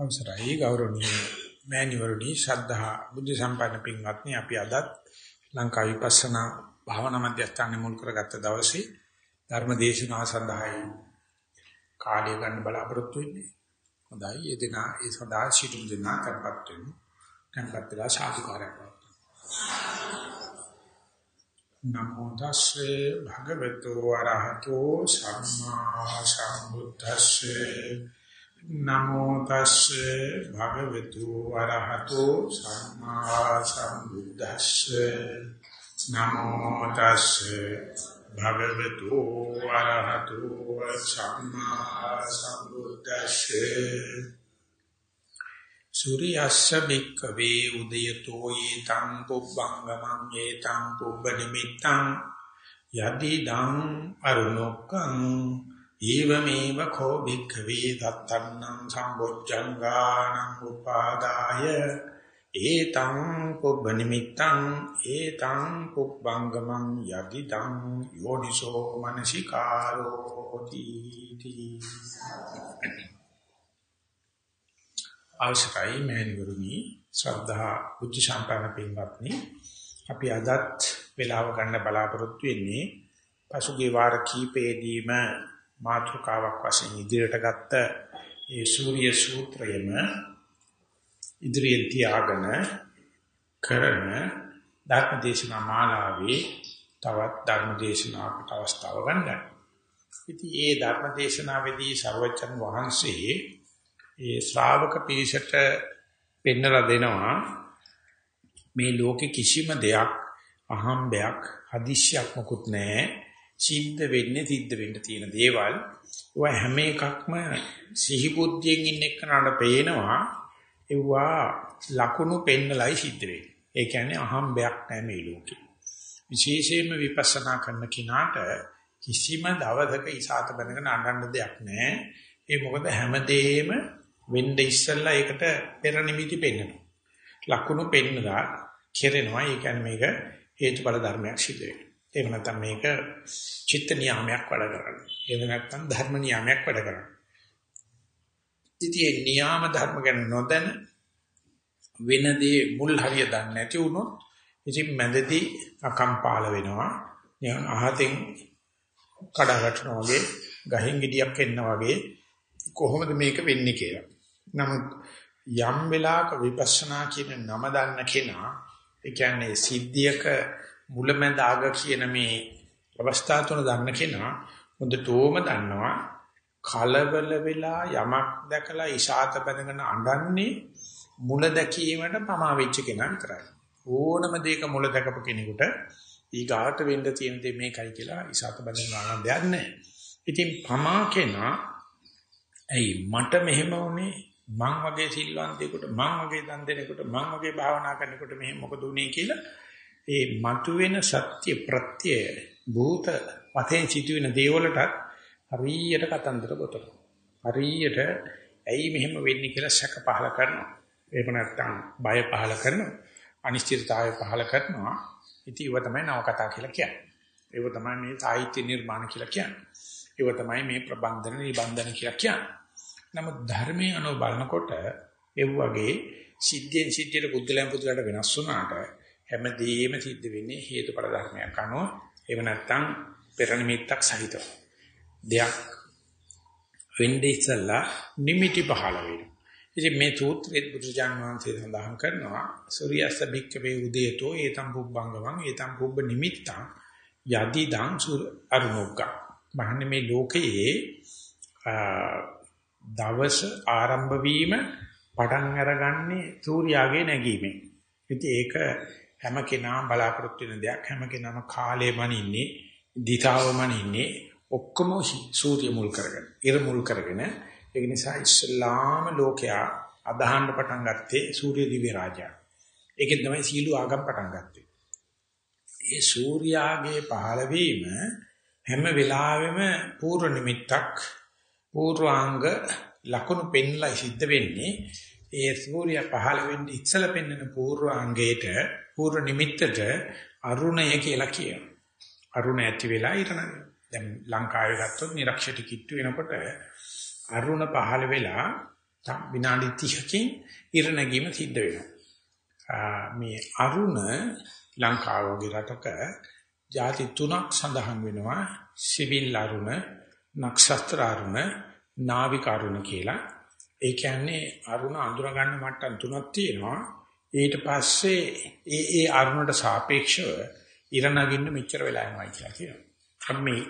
අවසරයි ගෞරවනීය මෑණිවරණි ශ්‍රද්ධා බුද්ධ සම්පන්න පින්වත්නි අපි අදත් ලංකා විපස්සනා භාවනා මධ්‍යස්ථාන මුල් කරගත්ත දවසේ ධර්ම දේශනාව සඳහායි කාලය ගන්න බලාපොරොත්තු වෙන්නේ. හොඳයි ඒ දින ඒ සදා සිටු දින කරපත් වෙමු. කන්පත්ලා සාදුකාරයක් නමෝ තස්සේ භගවතු වරහතෝ සම්මා සම්බුද්දස්සේ නමෝ තස්සේ භගවතු වරහතෝ සම්මා සම්බුද්දස්සේ. නමෝ තස්සේ භගවතු වරහතෝ සම්මා සම්බුද්දස්සේ. සූර්යස්ස බික්කවේ උදයතෝ ඊතං පුබ්බංගමං ඊතං පුබ්බ නිමිත්තං යදිදං අරුණොක්කං ඊවමේව කෝ භික්ඛවේ දත්තන්නං සම්බොජ්ජංගානං උපාදාය ඒතං පුබ්බ නිමිත්තං ඒතං පුබ්බංගමං යදිදං යෝනිසෝ මනසිකාරෝ තීති. අවශ්‍යයි මෑණිවරුනි ශ්‍රද්ධා බුද්ධ ශාන්තන පින්වත්නි. අපි අදත් වේලාව ගන්න බලාපොරොත්තු වෙන්නේ පසුගිය වාර කීපෙදීම මාතෘකාවක් වශයෙන් ඉදිරියට ගත්ත ඒ සූර්ය සූත්‍රයම ඉදිරියෙන් තියාගෙන කරන ධර්මදේශනා මාලාවේ තවත් ධර්මදේශනාවකට අවස්ථාව ගන්නයි. ඉතින් ඒ ධර්මදේශනාවේදී ਸਰවචන් වහන්සේ ඒ ශ්‍රාවක පිරිසට පෙන්වලා දෙනවා මේ ලෝකේ කිසිම දෙයක් අහම්බයක් හදිස්සියක් මොකුත් නැහැ සිද්ධ වෙන්නේ සිද්ධ වෙන්න තියෙන දේවල් ඒවා හැම එකක්ම සිහිබුද්ධියෙන් ඉන්න එක්කනට පේනවා ඒවා ලකුණු පෙන්නලයි සිද්ධ වෙන්නේ. ඒ කියන්නේ අහම්බයක් නැහැ මේ ලෝකේ. විශේෂයෙන්ම විපස්සනා කරන කිනාට කිසිම දවසක ඉසాత බඳගෙන අඬන්න දෙයක් නැහැ. ඒ මොකද හැමදේම වෙන්න ඉස්සෙල්ලා ඒකට පෙර නිමිති පෙන්නනවා. ලකුණු පෙන්නලා කෙරෙනවා. ඒ කියන්නේ මේක හේතුඵල ධර්මයක් සිද්ධ වෙනවා. එහෙම නැත්නම් මේක චිත්ත නියාමයක් වැඩ කරන්නේ. එහෙම නැත්නම් ධර්ම නියාමයක් වැඩ කරන්නේ. ඉතින් නියාම ධර්ම ගැන නොදැන වෙනදී මුල් හරිය දන්නේ නැති වුණොත් ඉතින් මැදදී අකම්පාල වෙනවා. නිකන් අහතෙන් කඩ වැටෙනවා වගේ ගහින් ගෙඩියක් එන්න වගේ කොහොමද මේක වෙන්නේ කියලා. නමුත් යම් වෙලාවක විපස්සනා කියන නම දන්න කෙනා ඒ කියන්නේ සිද්ධියක මුලමඳ ආග කියන මේ අවස්ථා තුන දන්න කෙනා හොඳටම දන්නවා කලබල වෙලා යමක් දැකලා ඉෂාත බඳගෙන අඬන්නේ මුල දැකීමට පමා වෙච්ච කෙනා විතරයි. ඕනම දෙයක මුල දැකපු කෙනෙකුට ඊගාට වෙන්න තියෙන දේ මේකයි කියලා ඉෂාත බඳගෙන ආනන්දයක් නැහැ. ඉතින් පමා කෙනා ඇයි මට මෙහෙම වුනේ මං වගේ සිල්වන්තයෙකුට මං වගේ දන් දෙනෙකුට මං වගේ භාවනා කරනකොට මෙහෙම මොකද උනේ කියලා ඒ මතුවෙන සත්‍ය ප්‍රත්‍ය භූත වතෙන් සිදුවෙන දේවලට හරියට කතන්දර ගොතන. හරියට ඇයි මෙහෙම වෙන්නේ කියලා සැක පහල කරනවා. ඒක නැත්තම් බය පහල කරනවා. අනිශ්චිතතාවය පහල කරනවා. ඉතින් ඒව තමයි නවකතා කියලා කියන්නේ. ඒව තමයි මේ සාහිත්‍ය නිර්මාණ කියලා කියන්නේ. ඒව තමයි මේ ප්‍රබන්ධන නිබන්ධන කියලා කියන්නේ. නමුත් ධර්මයේ අනුව බලනකොට ඒ වගේ සිද්ධියෙන් සිද්ධියට බුද්ධලයන් පුදුලට වෙනස් වුණාට හැමදේම සිද්ධ වෙන්නේ හේතුඵල ධර්මයක් අනුව. එහෙම නැත්නම් පෙර නිමිත්තක් සහිතව. දෙයක් වෙන්නේ ඉස්සලා නිමිටි පහළ වෙනවා. ඉතින් මේ සූත්‍රයේ බුදුජාන විශ්වසේ සඳහන් කරනවා සූර්යස්ස බික්කවේ උදේතෝ ඒතම් පුබ්බංගමං ඒතම් පුබ්බ නිමිත්තං යදි දං අරුණුක්ක මහන්නේ මේ ලෝකයේ දවස ආරම්භ වීම පටන් අරගන්නේ සූර්යාගේ නැගීමෙන්. ඉතින් ඒක හැම කෙනාම බලාපොරොත්තු වෙන දෙයක් හැම කෙනාම කාලයමන ඉන්නේ දිතාවමන ඉන්නේ ඔක්කොම සූර්ය මුල් කරගෙන ඉර මුල් කරගෙන ඒ නිසා ඉස්ලාම ලෝකයා අදහන්න පටන් ගත්තේ සූර්ය දිව්‍ය රාජා. ඒකෙන් තමයි සීළු ආගම් පටන් ගත්තේ. ඒ සූර්යාගේ පහළ වීම හැම වෙලාවෙම පූර්ව නිමිත්තක් පූර්වාංග ලකුණු පෙන්ලා සිද්ධ වෙන්නේ ඒ සූර්ය පහළ වෙන්නේ ඉස්සල පෙන්වන පූර්වාංගයට පූර්ව නිමිත්තට අරුණය කියලා කියනවා. අරුණ ඇති වෙලා ඉරණ. දැන් ලංකාවේ ගත්තොත් නිරක්ෂිත කිට්ටු වෙනකොට අරුණ පහළ වෙලා විනාඩි 30කින් ඉර නැගීම සිද්ධ වෙනවා. මේ අරුණ ලංකාව වගේ රටක ಜಾති තුනක් සඳහන් වෙනවා. සිවිල් අරුණ, නක්ෂත්‍ර අරුණ, නාවික අරුණ කියලා. ඒ කියන්නේ අරුණ අඳුර ගන්න මට්ටම් තුනක් තියෙනවා. ඊට පස්සේ ඒ ඒ අරුණට සාපේක්ෂව ඉර නගින්න මෙච්චර වෙලා යනවා කියලා කියනවා. අපි මේ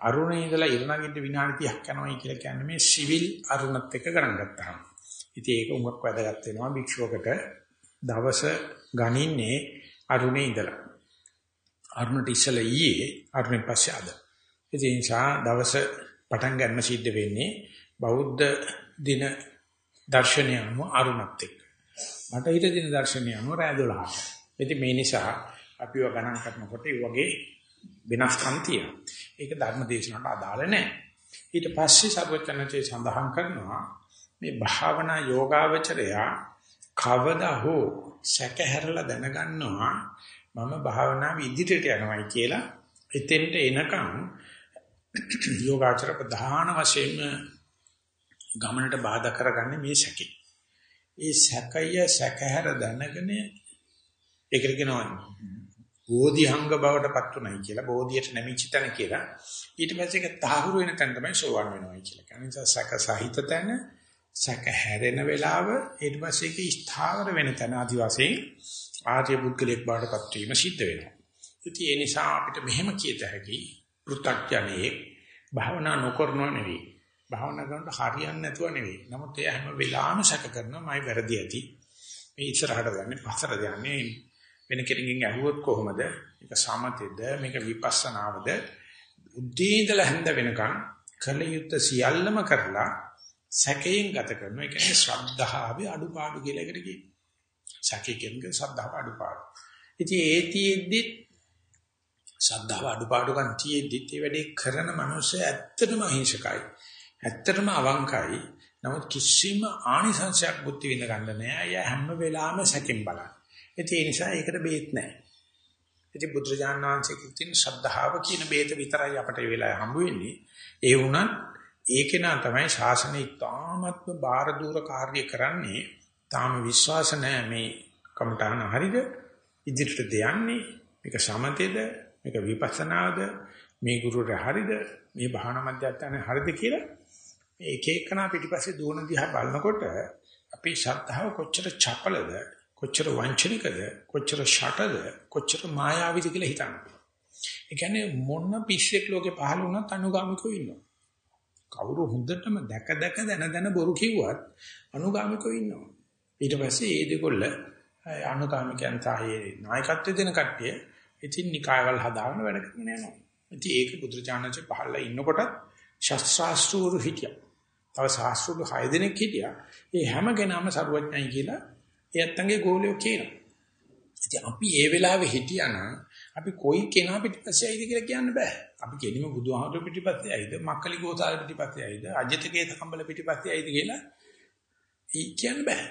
අරුණේ ඉඳලා ඉර නගින්න විනාඩි 30ක් යනවායි කියලා කියන්නේ මේ සිවිල් අරුණත් එක්ක ගණන් ගත්තාම. ඉතින් ඒක උඟක් වැදගත් වෙනවා භික්ෂුවකට දවස ගණින්නේ අරුණේ ඉඳලා. අරුණට ඉස්සලා ඊයේ අරුණෙන් පස්සේ අද. ඒ නිසා දවස පටන් ගන්න සිද්ධ වෙන්නේ බෞද්ධ දින දර්ශනය අනුව අරුණත් එක්ක. මට හිත දින දර්ශනය අනුව රෑ 12ට. ඉතින් මේ නිසා අපිව ගණන් කරනකොට ඒ වගේ වෙනස්කම් තියෙනවා. ඒක ධර්ම දේශනාවට අදාළ නැහැ. ඊට පස්සේ සර්වචනචේ සඳහන් කරනවා මේ භාවනා යෝගාවචරය කවදා හෝ සැකහැරලා දැනගන්නවා මම භාවනාව ඉදිරියට යනවායි කියලා එතෙන්ට එනකම් යෝගාචර ප්‍රධාන වශයෙන්ම ගමනට බාධා කරගන්නේ මේ සැකේ. ඒ සැකය සැකහැර දැනගෙන ඒකට කියනවා බෝධිහංග බවට පත් උනායි කියලා බෝධියට නැමිච්ච තැන කියලා ඊට පස්සේ ඒක තහවුරු වෙන තැන තමයි සෝවන් වෙනවයි කියලා. ඒ නිසා සැක සහිත තැන සැක හැරෙන වෙලාව ඊට පස්සේ ඒක ස්ථාවර වෙන තැන ආදි වශයෙන් ආර්ය බුද්ධලෙක් බවට පත් වීම සිද්ධ වෙනවා. ඉතින් ඒ නිසා අපිට මෙහෙම කියත හැකි පෘථග්ජනයේ භාවනා නොකරනව නෙවෙයි. භාවනා කරනකොට හරියන්නේ නැතුව නෙවෙයි. නමුත් එයා හැම වෙලාවෙම සැක කරනවා මයි වැරදි ඇති. මේ ඉස්සරහට යන්නේ පස්සට යන්නේ වෙන කෙනකින් ඇහුවොත් කොහොමද? මේක සමතෙද මේක විපස්සනාවද? උද්දී ඉඳලා හැඳ වෙනකන් කල යුත්තේ සියල්ලම කරලා සැකයෙන් ගත කරනවා. ඒ කියන්නේ ශ්‍රද්ධාවේ අඩුපාඩු කියලා එකට කියනවා. සැකේ කියන්නේ ශ්‍රද්ධාව අඩුපාඩු. ඉතින් ඒතිෙද්දි ශ්‍රද්ධාව අඩුපාඩුකම් තියෙද්දි ඒ වැඩේ කරන මනුස්සය ඇත්තටම අහිංසකයි. ඇත්තටම අවංකයි. නමුත් කිසිම ආනිසංශයක් බුද්ධි විඳ ගන්න නෑ. අය හැම වෙලාවෙම සැකෙන් බලන. ඒ නිසා ඒකට බේත් නැහැ. ඉතින් බුදුරජාණන් වහන්සේ කියන ශ්‍රද්ධාව කියන බේත විතරයි අපට ඒ වෙලාවේ හම්බ වෙන්නේ. ඒ වුණත් ඒකේ නා තමයි ශාසනය තාමත්ම බාර දూరు කාර්ය කරන්නේ. තාම විශ්වාස නැහැ මේ කමඨාන හරිද? ඉදිරියට දෙයන්නේ මේක සමතේද? මේක විපස්සනාද? මේ ගුරුවරයා හරිද? මේ භාවනා මධ්‍යස්ථානේ හරිද කියලා එක එකනා පිටිපස්සේ දුවන දිහා බලනකොට අපේ ශ්‍රද්ධාව කොච්චර චපලද කොච්චර වංචනිකද කොච්චර ෂටද කොච්චර මායාවිද කියලා හිතන්න. ඒ කියන්නේ මොන පිස්සෙක් ලෝකේ පහළ වුණත් අනුගාමිකව ඉන්නවා. කවුරු හොඳටම දැක දැක දන දන බොරු කිව්වත් අනුගාමිකව ඉන්නවා. ඊට පස්සේ ඒ දෙකොල්ල අනුගාමිකයන් තායේ නායකත්වය දෙන කට්ටිය ඉතින් නිකායවල හදාගෙන වැඩ කරගෙන යනවා. ඉතින් ඒක බුදුරජාණන්සේ පහළලා ඉන්නකොට ශාස්ත්‍රාස්ත්‍රූරු හිටියා. තව ශාස්ත්‍රූරු 6 දෙනෙක් හිටියා. ඒ හැම කෙනාම සරුවඥයි කියලා එයත්ගේ ගෝලියෝ කියනවා. ඉතින් අපි ඒ වෙලාවේ හිටියානම් අපි කොයි කෙනා පිටිපස්සේ ඇයිද කියලා කියන්න බෑ. අපි කෙලිම බුදුහාමුදුරු පිටිපස්සේ ඇයිද, මක්කලි ගෝසාල පිටිපස්සේ ඇයිද, අජිතකේ කම්බල පිටිපස්සේ ඇයිද කියලා ඊ කියන්න බෑ.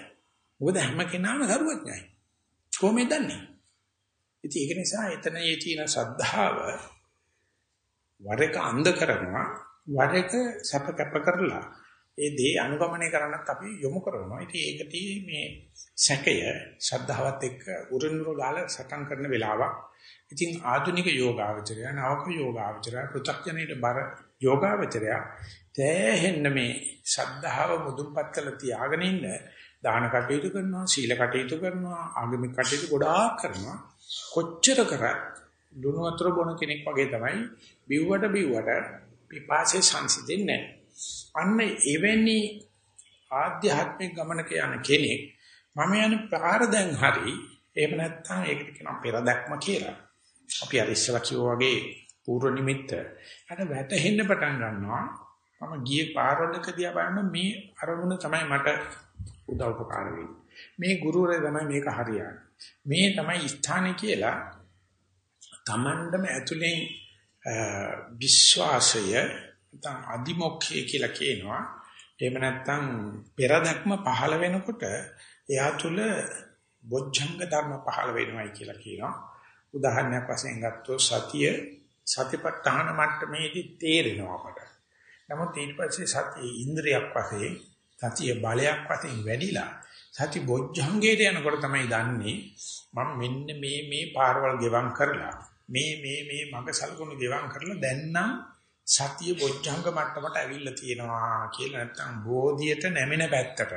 මොකද හැම කෙනාම සරුවඥයි. කොහොමද දන්නේ? ඉතින් ඒක නිසා එතන ඒ තියෙන ශ්‍රද්ධාව වර එක අන්ධ කරනවා වර එක සැප කැප කරලා ඒ දේ අනුගමනය කරන්නත් අපි යොමු කරනවා. ඉතින් ඒකදී මේ සැකය ශ්‍රද්ධාවත් එක්ක උරුණුර ගාලා සටන් කරන වෙලාවක්. ඉතින් ආධුනික යෝගාවචරය, නවක යෝගාවචරය, පෘථග්ජනයේ බර යෝගාවචරය තැහෙන්න මේ ශ්‍රද්ධාව මුදුන්පත් කළ තියාගෙන ඉන්න දාන කටයුතු කරනවා, සීල කටයුතු කරනවා, ආගමික කටයුතු ගොඩාක් කරනවා. කොච්චර කරත් දුනු වතුර බොන කෙනෙක් වගේ තමයි බිව්වට බිව්වට පිපාසයේ සංසිඳෙන්නේ නැහැ. අන්න එවැනි ආධ්‍යාත්මික ගමනක යන කෙනෙක් මම යන පාර දැන් හරි එහෙම නැත්නම් ඒකට කියනවා පෙර දැක්ම කියලා. අපි අර ඉස්සලා කිව්වා වගේ පූර්ව නිමිත්ත. අර වැටෙන්න පටන් ගන්නවා. මම ගියේ පාරවලක දිහා බලන මේ අරමුණ තමයි මට උදව් උපකාර වෙන්නේ. මේ ගුරුවරයා තමයි මේක හරියන්නේ. මේ තමයි ස්ථානේ කියලා තමන්ටම ඇතුලෙන් විශ්වාසය නැත්නම් අදිමොක්ඛය කියලා කියනවා. එහෙම නැත්නම් පෙරදක්ම පහළ වෙනකොට එයා තුල බොජ්ජංග ධර්ම පහළ වෙනවයි කියලා කියනවා. උදාහරණයක් වශයෙන් ගත්තොත් සතිය සතිපට්ඨාන මට්ටමේදී තේරෙනවා අපට. නමුත් ඊට පස්සේ සතිය ඉන්ද්‍රියක් වශයෙන් සතිය බලයක් වශයෙන් වැඩිලා සති බොජ්ජංගේට යනකොට තමයි දන්නේ මම මෙන්න මේ මේ පාරවල් ගෙවම් කරලා මේ මේ මේ මග සලකුණු ගෙවම් කරලා දැන් නම් සතිය බොජ්ජංග මට්ටමට ඇවිල්ලා තියෙනවා කියලා නැත්තම් බෝධියට නැමෙන පැත්තට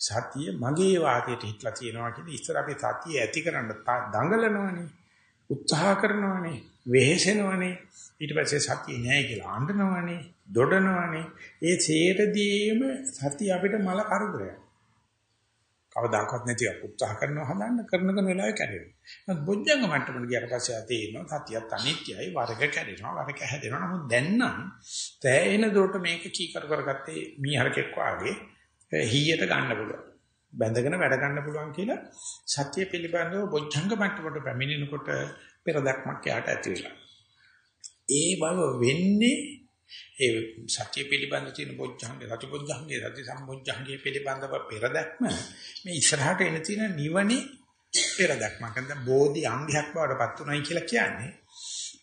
සතිය මගේ වාක්‍යයට හිටලා තියෙනවා කියන ඉස්සර අපි සතිය ඇති කරන්න දඟලනවනේ උත්සාහ කරනවනේ වෙහෙසෙනවනේ. ඊට පස්සේ සතිය නෑ කියලා අඬනවනේ දොඩනවනේ. ඒ සේරදීම සතිය අපිට මල කරදරයක්. කවදාකවත් නැති උත්සාහ කරනවා හදන්න කරන කෙන වෙලාවෙ කැඩෙනවා. නමුත් බොජ්ජංග මට්ටමට ගියට පස්සේ තේරෙනවා සතියත් අනිත්‍යයි වරක කැඩෙනවා වරක හැදෙනවා. නමුත් දැන් නම් තෑයෙන දුරට මේක කී කර කරගත්තේ මීහරකෙක් වාගේ හීයට ගන්න පුළුවන්. බැඳගෙන වැඩ ගන්න පුළුවන් කියලා සත්‍ය පිළිබඳව බොජ්ජංග මට්ටමට පැමිණෙනකොට පෙර දක්මක් යාට ඇති වෙලා. ඒ බව වෙන්නේ ඒ සත්‍ය පිළිබඳ තියෙන බොජ්ජංගේ සති බොජ්ජංගේ සති සම්බොජ්ජංගේ පිළිබඳව පෙරදක්ම මේ ඉස්සරහට එන තියෙන නිවනේ පෙරදක්ම. නැත්නම් බෝධි අංගයක් බවට පත් උනායි කියලා කියන්නේ.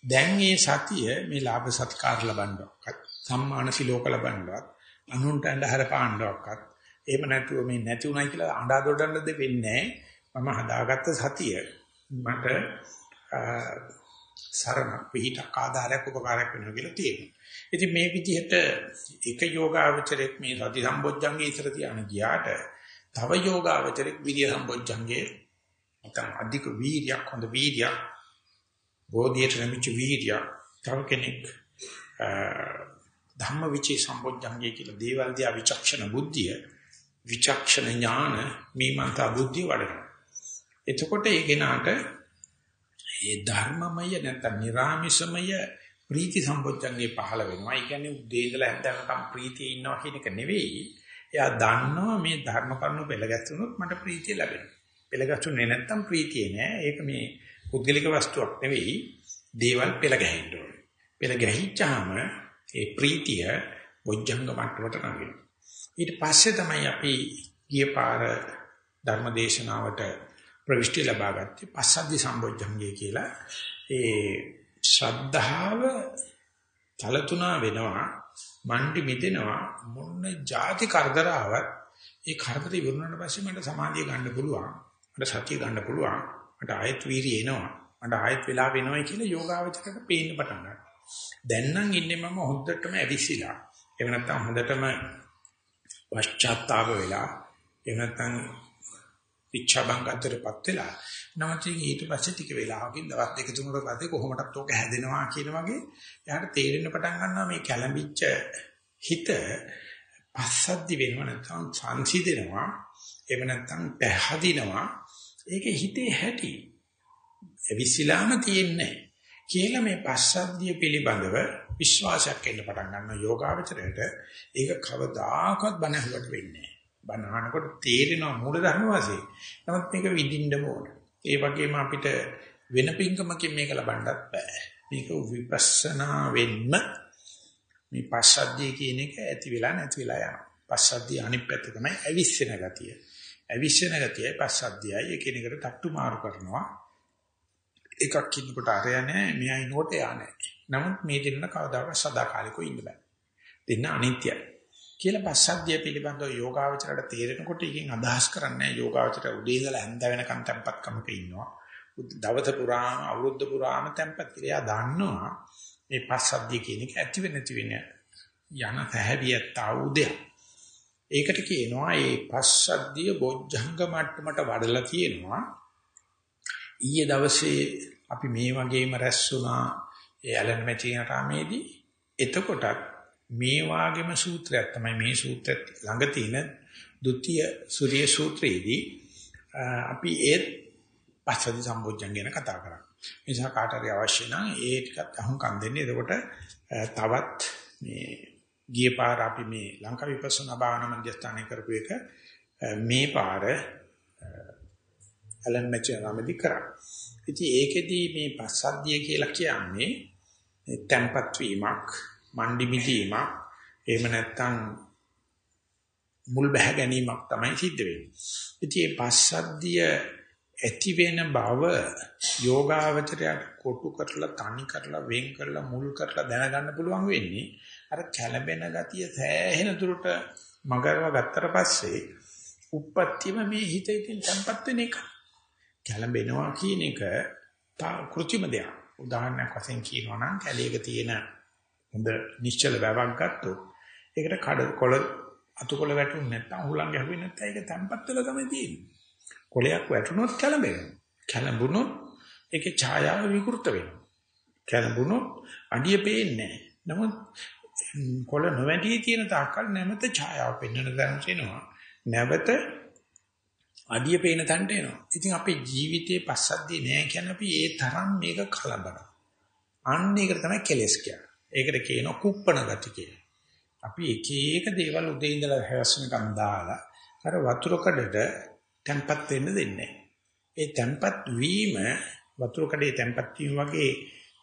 දැන් මේ සතිය මේ ලාභ සත්කාර ලබන්නවත් සම්මාන සිලෝක ලබන්නවත් අනුන්ට අඳහර පාණ්ඩවක්වත් එහෙම නැතුව මේ නැති උනායි කියලා අඬා දොඩන්න දෙන්නේ මම හදාගත්ත සතිය මට සරණ පිහිටක් ආධාරයක් උපකාරයක් වෙනවා කියලා තියෙනවා. ඉතින් මේ විදිහට එක යෝගාවචරයක් මේ සති සම්බොජ්ජංගේ ඉතර තියාන ගියාට තව යෝගාවචරයක් විරිය සම්බොජ්ජංගේ නැත්නම් අධික වීර්යයක් හොඳ වීර්යයක් බෝධියට නැමිච්ච වීර්යයක් තව කෙනෙක් ධම්මවිචේ සම්බොජ්ජංගේ කියලා දේවල් දිහා විචක්ෂණ බුද්ධිය විචක්ෂණ ඥාන මීමන්තා බුද්ධිය වඩනවා. එතකොට ඒ කෙනාට ඒ ධර්මමය නැත්නම් නිර්ාමිෂමය ප්‍රීති සම්පොච්චංගේ පහළ වෙනවා. ඒ කියන්නේ උදේ ඉඳලා හැන්දනකම් ප්‍රීතිය ඉන්නවා කියන එක නෙවෙයි. එයා දන්නවා මේ ධර්ම කරුණු පෙළගැස්සුනොත් මට ප්‍රීතිය ලැබෙනවා. පෙළගැස්සුනේ නැත්තම් ප්‍රීතිය නෑ. ඒක මේ පුද්ගලික වස්තුවක් නෙවෙයි. දේවල් පෙළ ගැහෙන්න ඕනේ. පෙළ ගැහිච්චාම ඒ ප්‍රීතිය බොජ්ජංග මට්ටමට නගිනවා. ඊට පස්සේ තමයි අපි ගිය පාර ධර්මදේශනාවට ප්‍රවිෂ්ටි ලබා ගත්තේ පස්සද්ධි සම්බොජ්ජංගය කියලා. ඒ ශ්‍රද්ධාව තලතුණා වෙනවා මණ්ඩි මිදෙනවා. මොන જાති කරදරාවක් ඒ කරදර ඉවරනට පස්සේ මට සමාධිය ගන්න පුළුවන්. මට සතිය ගන්න පුළුවන්. මට ආයත් වීර්යය එනවා. මට ආයත් වෙලා වෙනවයි කියලා යෝගාවචරයට පේන්න පටන් ගන්නවා. දැන් නම් ඉන්නේ මම හොඳටම ඇවිසිලා එහෙම නැත්නම් හොඳටම පශ්චාත්තාප වෙලා. එහෙම නැත්නම් ඉච්ඡාබංගතරපත් වෙලා. නමුත් ඊට පස්සේ ටික වෙලාවකින් දවස් දෙක තුනකට පස්සේ කොහොමදත් ඕක හැදෙනවා කියන වගේ එයාට තේරෙන්න පටන් ගන්නවා මේ කැළඹිච්ච හිත පස්සද්ධි වෙනවා නැත්නම් සංසිඳෙනවා එහෙම නැත්නම් පැහැදිනවා. ඒක හිතේ හැටි විසිලාම තියෙන්නේ කියලා මේ පස්සද්ධිය පිළිබඳව විශ්වාසයක් එන්න පටන් ගන්නවා යෝගාවචරයට. ඒක කවදාකවත් බණ අහුවට වෙන්නේ බණ අහනකොට තේරෙනවා මූල ධර්ම වශයෙන් නමුත් මේක විඳින්න ඕනේ ඒ වගේම අපිට වෙන පිංකමකින් මේක ලබන්නත් බෑ. මේක විපස්සනා වෙන්න මේ පස්සද්ධිය කියන එක ඇති වෙලා නැති වෙලා යනවා. පස්සද්ධිය අනිත් පැත්ත තමයි අවිස්සෙන ගතිය. අවිස්සෙන ගතියයි පස්සද්ධියයි එකිනෙකට තට්ටු මාරු කරනවා. එකක් ඉන්නකොට අරය නැහැ, මෙයා ඉන්නකොට එයා නැහැ. නමුත් මේ දෙන්න කවදාකවත් සදාකාලිකව ඉන්න බෑ. දෙන්න අනිත්‍යයි. කියලා පස්සද්ධිය පිළිබඳව යෝගාවචරයට තේරෙනකොට එකකින් අදහස් කරන්නේ යෝගාවචරය උදේ ඉඳලා හැන්ද වෙනකන් tempatකමක ඉන්නවා. දවස පුරාම අවුරුද්ද පුරාම tempat කියලා දන්නවා. මේ පස්සද්ධිය කියන එක ඇති වෙන නැති වෙන යන පැහැදියත් ආවුදය. ඒකට කියනවා මේ පස්සද්ධිය බොජ්ජංග මට්ටමට වඩලා තියෙනවා. ඊයේ දවසේ අපි මේ වගේම රැස් වුණා ඒ ඇලන් මැචින රාමේදී එතකොටත් මේ වාගේම සූත්‍රයක් තමයි මේ සූත්‍රෙත් ළඟ තියෙන ဒုတိ ය සූර්ය සූත්‍රයේදී අපි ඒ පස්සදි සම්බොජ්ජන් ගැන කතා කරා. නිසා කාට හරි අවශ්‍ය නම් ඒ ටිකත් අහුම්කම් දෙන්න. එතකොට තවත් මේ ගිය පාර අපි මේ ලංකා විපස්සනා භාවනා මධ්‍යස්ථානයේ කරපු එක මේ පාර අලන් මෙචරමදි කරා. ඉතින් ඒකෙදී මේ පස්සද්ධිය කියලා කියන්නේ tempat වීමක් මණ්ඩි මිදීමක් එහෙම නැත්නම් මුල් බැහැ ගැනීමක් තමයි සිද්ධ වෙන්නේ. ඉතින් මේ පස්සද්ධිය ඇති වෙන බව යෝගාවචරයට කොටු කරලා තනි කරලා වෙන් කරලා මුල් කරලා දැනගන්න පුළුවන් වෙන්නේ අර කැළඹෙන ගතිය සෑහෙන දුරට මගරව ගත්තට පස්සේ උප්පත්තියම මේ හිත ඉතින් tempat වෙන එක. කැළඹෙනවා කියන එක කෘත්‍රිම දෙයක්. උදාහරණයක් වශයෙන් කියනවා නම් කැලේක තියෙන හොඳ නිශ්චල වැවක් ගත්තොත් ඒකට කඩ කොළ අතුකොළ වැටුනේ නැත්නම් උහුලන් ගැහුවේ නැත්නම් ඒක tempat වෙලා තමයි තියෙන්නේ. කොළයක් වැටුනොත් කැළඹෙනවා. කැළඹුණොත් ඒකේ ඡායාව විකෘත වෙනවා. කැළඹුණොත් අඩිය පේන්නේ නැහැ. නමුත් කොළ නොවැටි තියෙන තාක්කල් නැමත ඡායාව පෙන්වන දැනට එනවා. නැවත අඩිය පේන තැනට එනවා. ඉතින් අපේ ජීවිතේ පස්සද්ධිය නෑ කියන්නේ අපි ඒ තරම් මේක කලබලනවා. අන්න ඒකට තමයි කෙලස් කියන්නේ. ඒකට කියනවා කුප්පණ ගති කියලා. අපි එක එක දේවල් උදේ ඉඳලා හැවස් වෙනකම් දාලා අර වතුර කඩට තැම්පත් වෙන්න දෙන්නේ ඒ තැම්පත් වීම වතුර කඩේ තැම්පත් වීම වගේ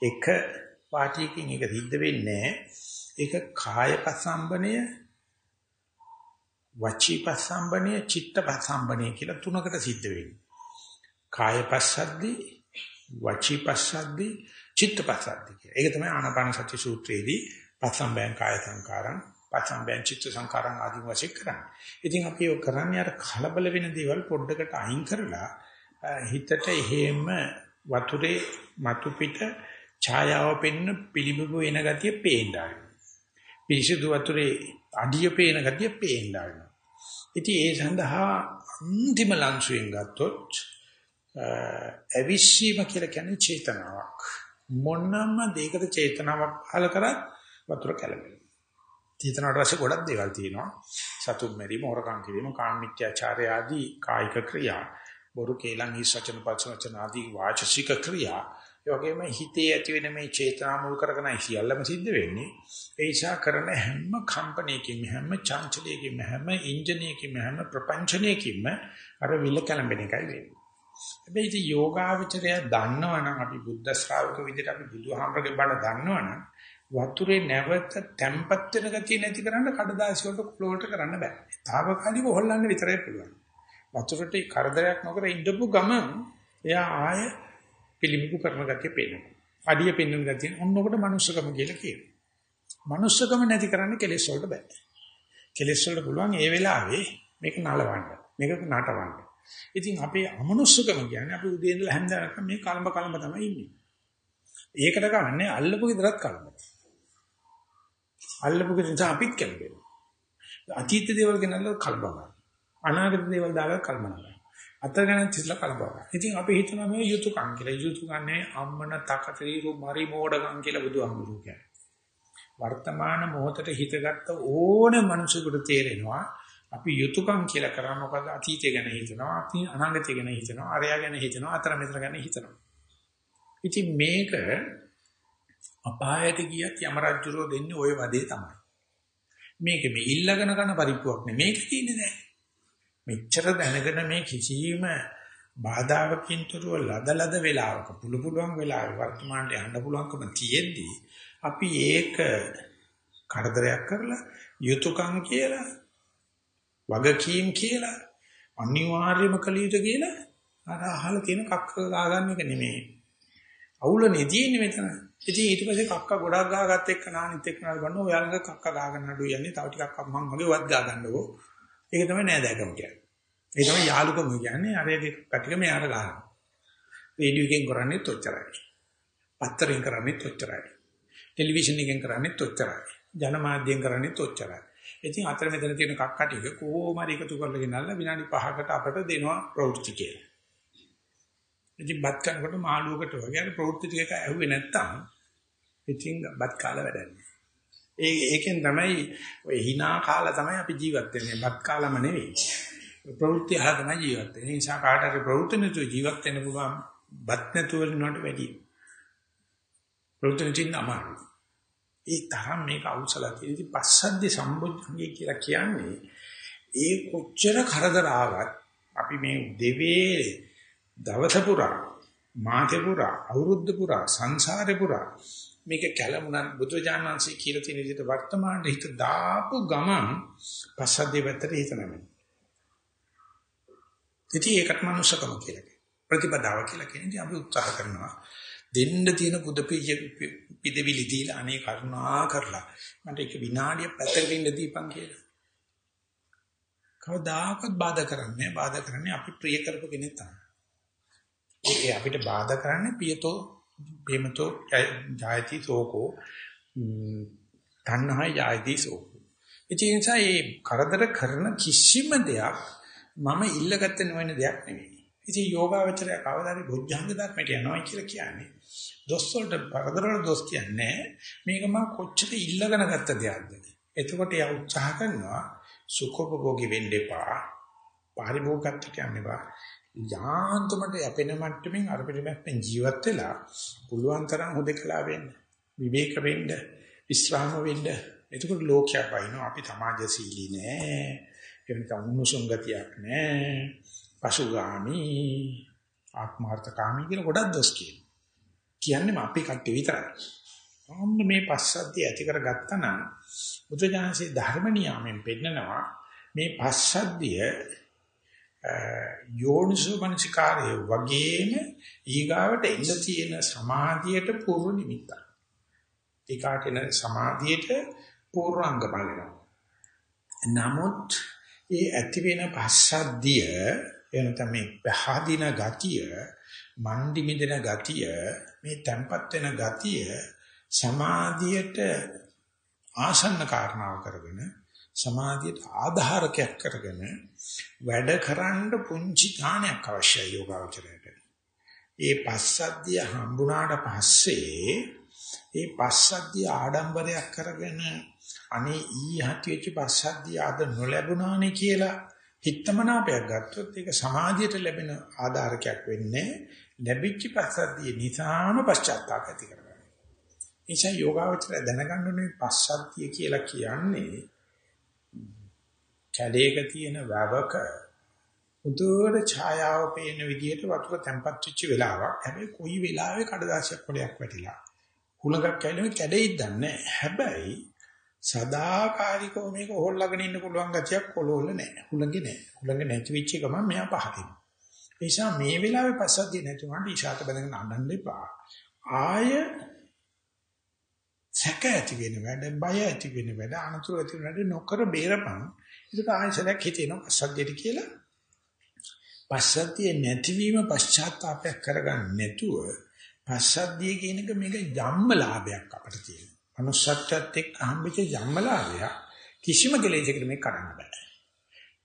එක පාටියකින් එක සිද්ධ වෙන්නේ ඒක කාය පසම්බණය වචී පසම්බණය චිත්ත පසම්බණය කියලා තුනකට සිද්ධ වෙන්නේ. කාය පස්සද්දි වචී පස්සද්දි චිත්ත පස්සද්දි කියලා. ඒක තමයි ආනාපාන සති සූත්‍රයේදී පස්සම්බයං කාය සංකාරං පස්සම්බයං චිත්ත සංකාරං ආදී වශයෙන් කරන්නේ. ඉතින් අපි ඔය කරන්නේ අර කලබල වෙන දේවල් පොඩ්ඩකට අයින් කරලා හිතට එහෙම වතුරේ මතු පිට ඡායාව පෙන්න පිළිබිඹු වෙන ගතිය පේන්න පිරිසිදු වතුරේ අඩිය පේන ගතිය පේන්න ගන්නවා. ඉතින් ඒ සඳහා අන්තිම ලංසුවෙන් ගත්තොත් අවිශ්ීම කියලා කියන්නේ චේතනාවක්. මොනම දෙයකට චේතනාවක් පහල කරත් වතුර කැළඹෙනවා. චේතනාවට රස ගොඩක් දේවල් තියෙනවා. සතුම් මෙරීම, හොරකම් කිරීම, කාමීත්‍යාචාරය ආදී කායික ක්‍රියා, බොරු කේලම් හිස් වචන පච වචන ආදී වාචසික ක්‍රියා ඒ වගේම හිතේ ඇති වෙන මේ චේතනා මුල් කරගෙන සියල්ලම සිද්ධ වෙන්නේ ඒ නිසා කරන හැම කම්පණයකින්ම හැම චංචලයකින්ම හැම ඉන්ජිනේකින්ම හැම ප්‍රපංචනයකින්ම අර විල කැළඹෙන එකයි වෙන්නේ. හැබැයි ඉතින් යෝගාවචරය දන්නවනම් අපි බුද්ධ ශ්‍රාවක විදිහට අපි බුදුහාමරගේ බණ දන්නවනම් වතුරේ නැවත තැම්පත් වෙන ගතිය නැති කරන්න කඩදාසි වලට කුලවලට කරන්න බෑ. తాවකාලිකව හොල්ලන්න විතරයි පුළුවන්. වතුරට කරදරයක් නොකර ඉඳපු ගමන් එයා ආයේ පිළිමිකු කරන ගතිය පේනවා. අඩිය පෙන්වන ගතිය ඔන්නකොට manussකම කියලා කියනවා. manussකම නැති කරන්න කෙලෙස් වලට බෑ. කෙලෙස් වලට පුළුවන් ඒ වෙලාවේ මේක නලවන්න. මේක නටවන්න. ඉතින් අපේ අමනුස්සකම කියන්නේ අපි උදේ ඉඳලා හැන්දෑවක මේ කලඹ කලඹ තමයි ඉන්නේ. ඒකට ගන්නෑ අල්ලපු විතරක් කලඹ. අල්ලපු නිසා අපිත් කැළඹෙනවා. අතීත දේවල් ගැනලා කලබ ගන්නවා. අනාගත දේවල් දාලා කල්පනා අතර ගැන තිස්ලා කලබල. ඉතින් අපි හිතනවා මේ යුතුයකම් කියලා. යුතුයකන්නේ අම්මන තකතිරු මරි මෝඩකම් කියලා බුදුහාමුදුරුවෝ කියන්නේ. වර්තමාන මොහොතට හිතගත්ත ඕනේ මිනිසෙකුට තේරෙනවා අපි යුතුයකම් කියලා කරා මොකද අතීතය ගැන හිතනවා, අපි අනාගතය ගැන හිතනවා, අරයා ගැන හිතනවා, අතර මෙතන ගැන හිතනවා. ඉතින් මේක අපායට ගියත් යම රජුරෝ දෙන්නේ ওই වදේ තමයි. මේක මේ ඉල්ලගෙන කරන පරිප්පුවක් නෙමෙයි මේක තියෙන්නේ දැන්. මෙච්චර දැනගෙන මේ කිසියම් බාධාවකින් තොරව ලදලද වෙලාවක පුළු පුළුවන් වෙලාවේ වර්තමානයේ යන්න පුළුවන්කම තියෙද්දී අපි ඒක කරදරයක් කරලා යුතුයකම් කියලා වගකීම් කියලා අනිවාර්යම කළ යුතු කියලා අර අහලා තියෙන කක්ක ගාගන්න එක නෙමෙයි. අවුලනේ තියෙන්නේ මෙතන. ඉතින් ඊට පස්සේ කක්ක ගොඩක් ගාගත්ත එක්ක නානිත් එක්ක නාල ගන්නවා. ඔයාලගේ කක්ක ගාගන්න අඩු යන්නේ. තව ටිකක් මම වගේ වත් ගාගන්නකෝ. ඒක තමයි නෑදෑකම කියන්නේ. ඒ තමයි යාළුකම කියන්නේ අර කටික මෙයාට ගන්නවා. රේඩියෝ එකෙන් කරන්නේ තොච්චරයි. පත්තරෙන් කරන්නේ තොච්චරයි. ටෙලිවිෂන් එකෙන් කරන්නේ තොච්චරයි. ජනමාධ්‍යෙන් කරන්නේ තොච්චරයි. ඉතින් අතර මෙතන තියෙන කක්ක ටික කොහොම හරි එකතු කරලා ගෙනල්ලා විනාඩි 5කට අපට දෙනවා ප්‍රවෘත්ති කියලා. ඉතින් බත් කනකොට මාළුවකට වගේ අර ප්‍රවෘත්ති ටික ඇහුවේ නැත්තම් ඉතින් බත් කාලා වැඩන්නේ. ඒ ඒකෙන් තමයි ඔය hina කාලා තමයි අපි ජීවත් වෙන්නේ. බත් කාලම නෙවෙයි. ප්‍රවෘත්ති අහලා තමයි ජීවත් වෙන්නේ. ඒ නිසා කාට හරි ප්‍රවෘත්ති නැතුව ජීවත් වෙන්න පුළුවන්. බත් නැතුව වෙනවට වැඩි. ප්‍රවෘත්ති නැතිනම් අමාරුයි. ඒ තරම් මේක අවසලා තියෙන ඉතින් පස්සද්ධි සම්බුද්ධංගේ කියලා කියන්නේ ඒ කොච්චර කරදර ආවත් අපි මේ දෙවේ දවස පුරා මාතේ පුරා අවුරුද්ද පුරා සංසාරේ පුරා මේක කැළමුණන් බුදුරජාණන් වහන්සේ කියලා තියෙන විදිහට වර්තමානයේ හිත දාපු ගමන් පස්සද්ධිය පැත්තට හිත නැමෙන. ඉතින් ඒකට මනුෂ්‍යකම කියලා කියනවා. ප්‍රතිපදාව කියලා කියන්නේ අපි උත්සාහ කරනවා. දෙන්න තියෙන පුද පිදවිලි දීලා අනේ කරුණා කරලා මට එක විනාඩියක් පැත්තකට ඉන්න දීපන් කියලා. කවදාකවත් බාධා කරන්නේ බාධා කරන්නේ අපි ප්‍රිය කරපු කෙනෙක් තමයි. ඒ අපිට බාධා කරන්නේ පියතෝ බේමතෝ ජායති සෝකෝ තණ්හාය ජායති සෝකෝ. ඒ නිසා මේ කරදර කරන කිසිම දෙයක් මම ඉල්ලගත්ත නොවන දෙයක් නෙවෙයි. ඉතින් යෝගාවචරය කවදාද බොජ්ජංග ධර්මයට යනවා කියලා කියන්නේ. දොස් වලට කරදර වල දොස් කියන්නේ මේක මම කොච්චර ඉල්ලගෙන ගත්ත දෙයක්ද. එතකොට යා උත්සාහ කරනවා සුඛෝපභෝගී වෙන්න එපා. පාරිභෝගිකත්වයට යන්න එපා. යාන්තමට යපෙන මට්ටමින් අර පිළිමෙන් ජීවත් වෙලා පුළුවන් තරම් හුදකලා වෙන්න. විවේක වෙන්න, විස්රාම වෙන්න. එතකොට ලෝකයක් වයින්නවා අපි සමාජශීලී නෑ. එවනිත උණුසුම් ගතියක් නෑ. පසුගාමි ආත්මార్థකාමී කියලා ගොඩක් දොස් කියනවා. කියන්නේ අපි කට්ටිය විතරයි. අන්න මේ පස්සද්ධිය ඇති කරගත්තා නම් බුදුජානසී ධර්ම නියාමයෙන් පෙන්නනවා මේ පස්සද්ධිය යෝනිසෝ මනසිකාරය වගේම ඊගාවට එන්න තියෙන සමාධියට පූර්ව නිමිත්තක්. ඒකාට එන සමාධියට පූර්වාංග බලනවා. නමුත් ඒ ඇති වෙන පස්සද්ධිය එනතම මේ පහදින ගතිය, මන්දි මිදෙන ගතිය, මේ තැම්පත් වෙන ගතිය සමාධියට ආසන්න කාරණාව කරගෙන සමාධියට ආධාරකයක් කරගෙන වැඩ කරන්න පුංචි ඥානයක් අවශ්‍යයි යෝගාවචරයට. ඒ පස්සද්ධිය හම්බුණාට පස්සේ ඒ පස්සද්ධිය ආඩම්බරයක් කරගෙන අනේ ඊ හතිවෙච්ච පස්සද්ධිය අද නොලැබුණානේ කියලා හිතමනාපයක් ගත්තොත් ඒක සමාධියට ලැබෙන ආධාරකයක් වෙන්නේ ලැබිච්ච පස්සද්ධිය නිසාම පශ්චාත්තාප ඇති කරගන්න. එනිසා යෝගාවචරය දැනගන්න ඕනේ පස්සද්ධිය කියලා කියන්නේ කැලේක තියෙන වැවක උදේට ඡායාව පේන විදිහට වතුර තැම්පත් වෙච්ච වෙලාවක්. හැබැයි කොයි වෙලාවෙ කඩදාසියක් පොඩයක් වැටිලා. හුලඟක් කැඩෙන්නේ කැඩෙයිද දන්නේ හැබැයි සදාකාලිකව මේක හොල්ලාගෙන ඉන්න පුළුවන් ගතියක් කොළවල නැහැ. හුලඟේ නැහැ. හුලඟ නැති වෙච්ච ගමන් මෙයා පහකින්. ඒ නිසා මේ වෙලාවේ පස්සද්ධිය නැති වුණාට ඊශාත බඳගෙන අඬන්න එපා. ආය සැක ඇති වෙන වැඩ, බය ඇති වෙන වැඩ, අනතුරු ඇති වෙන වැඩ නොකර බේරපන්. ඒක ආයසලක් හිතෙනවා පස්සද්ධියට කියලා. පස්සද්ධිය නැතිවීම පශ්චාත්තාපයක් කරගන්න නැතුව පස්සද්ධිය කියන එක මේක ජම්මලාභයක් අපිට තියෙනවා. Manussත්වයට එක්ක හම්බෙච්ච ජම්මලාභය කිසිම කෙලෙසකට මේක කරන්න බෑ.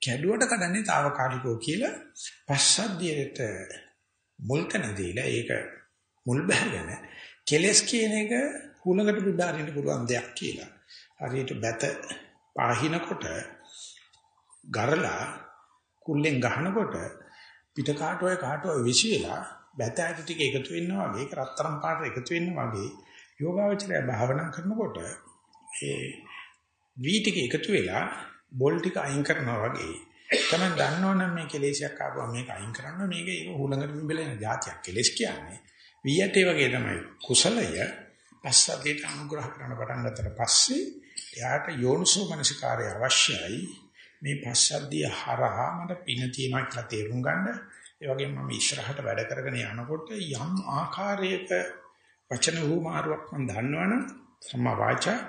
කැඩුවට කඩන්නේ తాවකාලිකෝ කියලා පස්සද්ධියට මුල් තැන දීලා ඒක මුල් බහගෙන කෙලස් කියන එක හුලඟට බුද්ධාරින්න පුළුවන් දෙයක් කියලා. හරියට බැත පාහිනකොට ගරලා කුල්ලෙන් ගහනකොට පිට කාටෝය කාටෝය විශ්ියලා බැත ඇට ටික එකතු වෙනවා වගේ ඒක රත්තරන් පාට එකතු වෙනවා වගේ යෝගාවචරය භාවනා කරනකොට ඒ වී ටික එකතු වෙලා බොල් ටික අයින් කරනවා වගේ. තමයි දන්නවනම් මේ කෙලෙසයක් ආපුවා මේක අයින් කරන්න මේක ඒක හුලඟට බිඹලෙන જાතියක් කෙලෙස් කියන්නේ. වී ඇටේ වගේ තමයි කුසලය. පස්සදේට අනුග්‍රහ කරන පටන් ගත්තට පස්සේ එයාට යෝනිසෝ මනසිකාරය අවශ්‍යයි. මේ පස්සද්ධිය හරහා මට පින තියෙනවා කියලා තේරුම් ගන්න. ඒ වගේම මම ඉස්සරහට වැඩ කරගෙන යනකොට යම් ආකාරයක වචන වූමාරුවක් මම දන්නවනම් සම්මා වාචා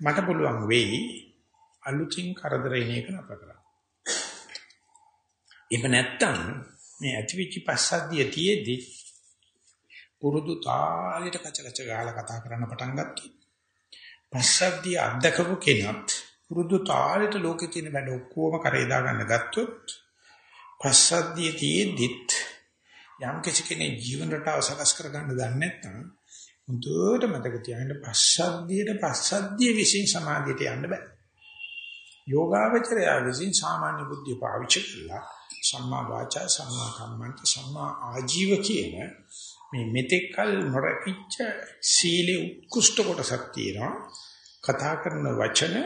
මට පුළුවන් වෙයි අලුතින් කරදරේන එක නතර කරන්න. එහෙම නැත්තම් මේ ඇතිවිච පස්සද්ධිය තියේදී පුරුදු තාලෙට කච කච ගාලා කතා කරන්න පටන් ගත්තා. පස්සද්ධිය අත්දකපු කෙනත් පුරුදු තාලෙට ලෝකේ තියෙන වැඩ ඔක්කොම කරේ දා ගන්න ගත්තොත් පස්සද්ධිය තියේදිත් යම් කිසි කෙනෙක් ජීවන රටාව සකස් කර ගන්න දන්නේ නැත්නම් මුදුවට මතක තියාගන්න පස්සද්ධියට පස්සද්ධිය විසින් සමාධියට යන්න බෑ. යෝගාවචරය විසින් සාමාන්‍ය බුද්ධිය පාවිච්චි කරලා සම්මා වාචා සම්මා කම්මන්ත සම්මා ආජීව කියන මේ මෙතෙක්කල් නොරකිච්ච සීලේ උත්කෘෂ්ඨ කොටසක් තියෙනවා. කතා කරන වචන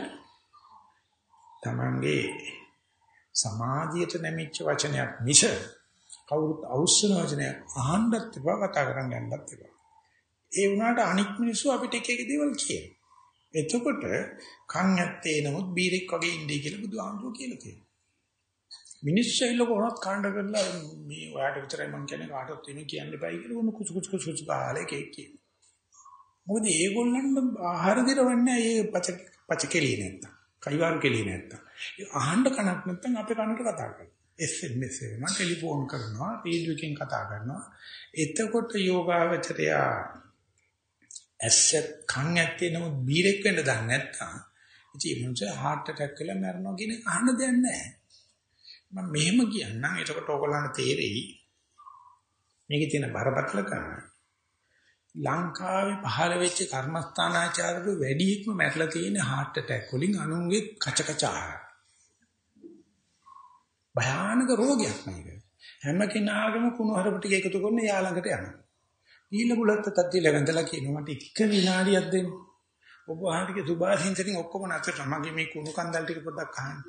තමංගේ සමාධියට නැමිච්ච වචනයක් මිස කවුරුත් අවශ්‍යන වචනයක් අහන්නත් එපා කතා කරන්න යන්නත් එපා. ඒ වුණාට අනික් මිනිස්සු අපිට එක එක දේවල් කියනවා. එතකොට කන් ඇත්තේ නමුත් බීරෙක් වගේ ඉන්නේ කියලා බුදුහාමුදුරුවෝ කියලා කියනවා. මිනිස්සු ඇවිල්ලා කොහොමත් කාණ්ඩ කරලා මේ ඔයාට විතරයි මං කියන්නේ කාටවත් එන්නේ කියන්න එපා කියලා උණු කුචු කුචු කුචු කාලේ කේක් කියනවා. මොකද ඒගොල්ලන්ට ආහාර දිරවන්නේ ඒ පච පච කෙලිය නැත්තම්. කයිවාරු කෙලියේ නැත්තම්. ඒ අහන්න කනක් නැත්තම් අපේ කනට කතා කරනවා. SMS එකම ටෙලිෆෝන් කරනවා, වීඩියෝ එකකින් කතා කරනවා. එතකොට යෝගාවචරය ඇසත් කන් ඇත්තේ නමුත් බීරෙක් වෙන්න දන්නේ නැත්තම් ඉතින් මොනසේ heart attack වෙලා මැරෙනවා කියන එක අහන්න දෙයක් නැහැ. මම මෙහෙම කියන්නම්. එතකොට ඕගොල්ලන්ට තේරෙයි. මේකේ තියෙන බරපතලකම ලංකාවේ පහළ වෙච්ච කර්මස්ථානාචාරවල වැඩිම මැරලා තියෙන heart attack වලින් අනුන්ගේ කචකචා භයානක රෝගයක් මේක. හැම කෙනාගේම කුණු හරප ටික එකතු කරන යා ළඟට යනවා. ඊළ බුලත් තත්තිල වැඳලා කියනවා මට එක විනාඩියක් දෙන්න. ඔබ වහන්සේගේ සුභාසින්තරින් ඔක්කොම නැතර මගේ මේ කුණු කන්දල් ටික පොඩ්ඩක් අහන්න.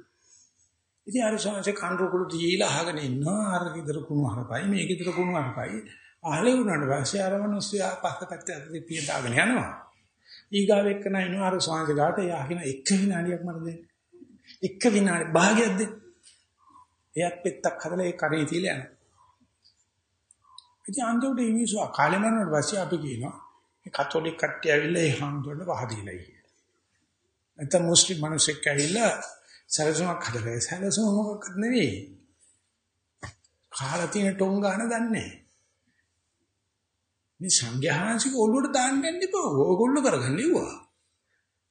ඉතින් අර සංසේ කන්රුකුළු දීලා අහගෙන ඉන්නවා. අර ගෙදර කුණු හරපයි මේ ගෙදර කුණු හරපයි අහලේ වුණාට පස්සේ අර මිනිස්සයා පස්සකට පිය දාගෙන යනවා. ඊගාව එක්කන එනවා අර සංසේ ගාට යාකින එක විනාඩියක් මට දෙන්න. එක විනාඩි භාගයක් දෙන්න. එයත් පෙත්තක් හදලා ඒ කරේ තියලා යනවා. ඉතින් අන්තිමට ඉමිසු කාලේ මරනට පස්සේ අපි කියනවා මේ කතෝලික කට්ටිය ඇවිල්ලා ඒ හාමුදුරන්ට වහදීලා කියලා නැත්නම් මුස්ලිම් මිනිස්සෙක් ඇවිල්ලා සැලසුමක් හදලා සැලසුම මොකක්ද නෙවෙයි. කාලා තියෙන ටොං ගන්න දන්නේ මේ සංඝයාංශික ඔළුවට දාන්න යන්න එපා. ඕගොල්ලෝ කරගන්න ඉවුවා.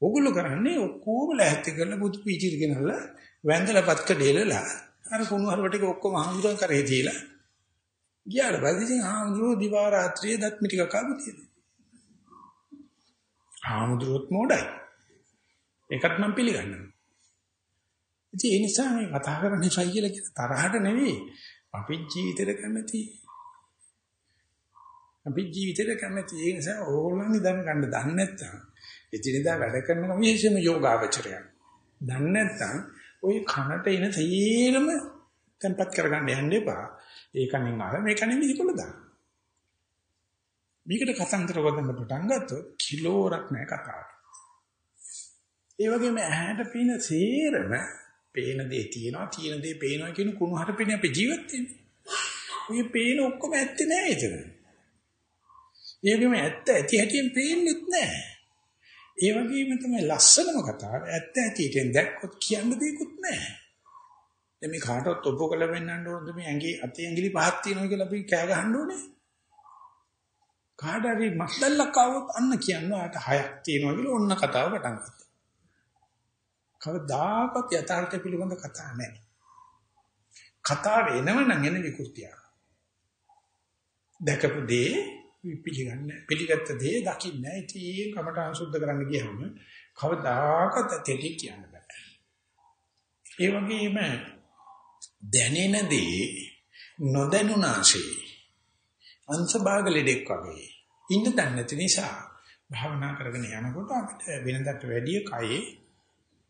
ඕගොල්ලෝ කරන්නේ ඔක්කොම ලැහැත්ති කරලා බුදු පීචිර ගෙනල්ලා වැඳලා පත්ක දෙලලා අර කුණු හරවට ටික ඔක්කොම හාමුදුරන් කරේ තියලා ගියාට පස්සේ ඉතින් හාමුදුරුවෝ දිවා රාත්‍රියේ දත්මි ටික කාපු තියෙනවා. හාමුදුරුවොත් මොඩයි. ඒකත් මම පිළිගන්නවා. ඉතින් ඒ නිසා මේ කතා කරන්නේ සයි කියලා කියන තරහට නෙවෙයි. අපි ජීවිතේට කැමති. අපි ජීවිතේට කැමති. ඒ නිසා ඕගොල්ලන් ඉඳන් ගන්න දන්නේ නැත්තම් එදිනෙදා වැඩ කරන විශේෂම යෝගාවචරය. දන්නේ නැත්තම් ওই කනට එන තේරම tempat කරගන්න යන්න එපා. ඒකෙන් අර මේකෙන් විසිකොල දාන්න. මේකට කතන්දර වදන්න පටන් ගත්තොත් කිලෝරක් නැහැ කතාව. ඒ වගේම ඇහැට පේන සේරම පේන දේ තියෙනවා, තියෙන දේ පේනවා කියන කුණු හරපෙන්නේ අපේ ජීවිත වෙන්නේ. ඔය පේන ඔක්කොම ඇත්තේ නෑ ඒතර. ඒකෙම ඇත්ත ඇති හැටියෙන් පේන්නේත් නෑ. ඒ වගේම තමයි ලස්සනම කතාව ඇත්ත ඇතියෙන් දැක්කොත් කියන්න දෙයක්වත් නෑ. දැන් මේ කාටවත් ඔප්පු කළ වෙන්නන්න ඕනද මේ ඇඟි අතේ ඇඟිලි පහක් තියෙනවා කියලා අපි කෑ ගහන්න ඕනේ. කාට හරි මස්දල්ලක් ආවොත් අන්න කියනවා ආට හයක් තියෙනවා කියලා ඔන්න කතාව පටන් ගත්තා. කවදාකවත් යථාර්ථය පිළිබඳ කතා නැහැ. කතා වෙනවනම් එන විකෘතිය. දැකපු දේ පිළිගන්න පිළිගත්ත දේ දකින්න ඉතින් කමට අසුද්ධ කරන්න ගියම කවදාකවත් තෙලි කියන්න බෑ. ඒ වගේම දැනෙන දේ නොදැනුණාසේ අංශභාග ලෙඩෙක් වගේ ඉන්න තැන නැති නිසා භාවනා කරගෙන යනකොට අපිට වෙනදට වැඩිය කයේ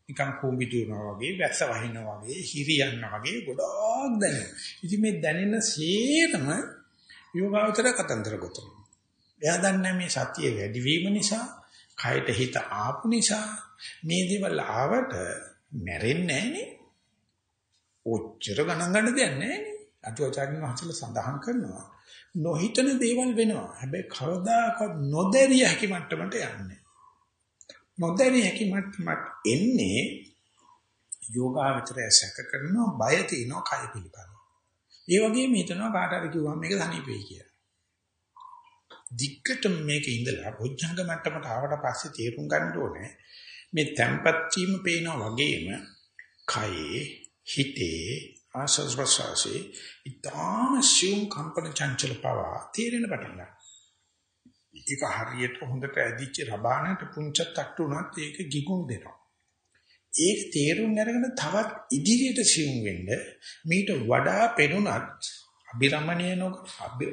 නිකන් කූඹි දුවනවා වගේ, වැස්ස වහිනවා වගේ, හිරි යනවා වගේ ගොඩාක් දැනෙනවා. ඉතින් මේ දැනෙන සේරම යෝගාවචර කතන්දර ගොතන. එයා දන්නේ මේ සතිය වැඩි වීම නිසා, කයට හිත ආපු නිසා මේ දේවල් ආවට මැරෙන්නේ නැහනේ. ඔච්චර ගණන් ගන්න දෙයක් නැහනේ. අටුවාචාර්ය මහසල සඳහන් කරනවා. නොහිතන දේවල් වෙනවා. හැබැයි කවදාකවත් නොදැරිය හැකි මට්ටමට යන්නේ. නොදැරිය හැකි මට්ටමට එන්නේ යෝගාවචරය සැක කරනවා බය තියෙනවා කය පිළිබඳව. ඒ වගේම හිතනවා කාට හරි කිව්වම මේක ධනිපෙයි කියලා. දික්කටම මේක ඉඳලා බොජ්ජංග මට්ටමට ආවට පස්සේ තේරුම් ගන්න ඕනේ මේ tempat වීම පේනා වගේම කයේ හිතේ ආසස් ප්‍රසාසී ඊටාම සියුම් කම්පන චංචල පවා තේරෙන පටන් ගන්නවා. ඒක හරියට හොඳට ඇදිච්ච රබානට පුංචක් තට්ටු උනත් ඒක ගිගුම් දෙනවා. ඒක තේරුම් අරගෙන තවත් ඉදිරියට සිවුම් වෙන්න මීට වඩා පෙනුනත් අභිරමණය නොකර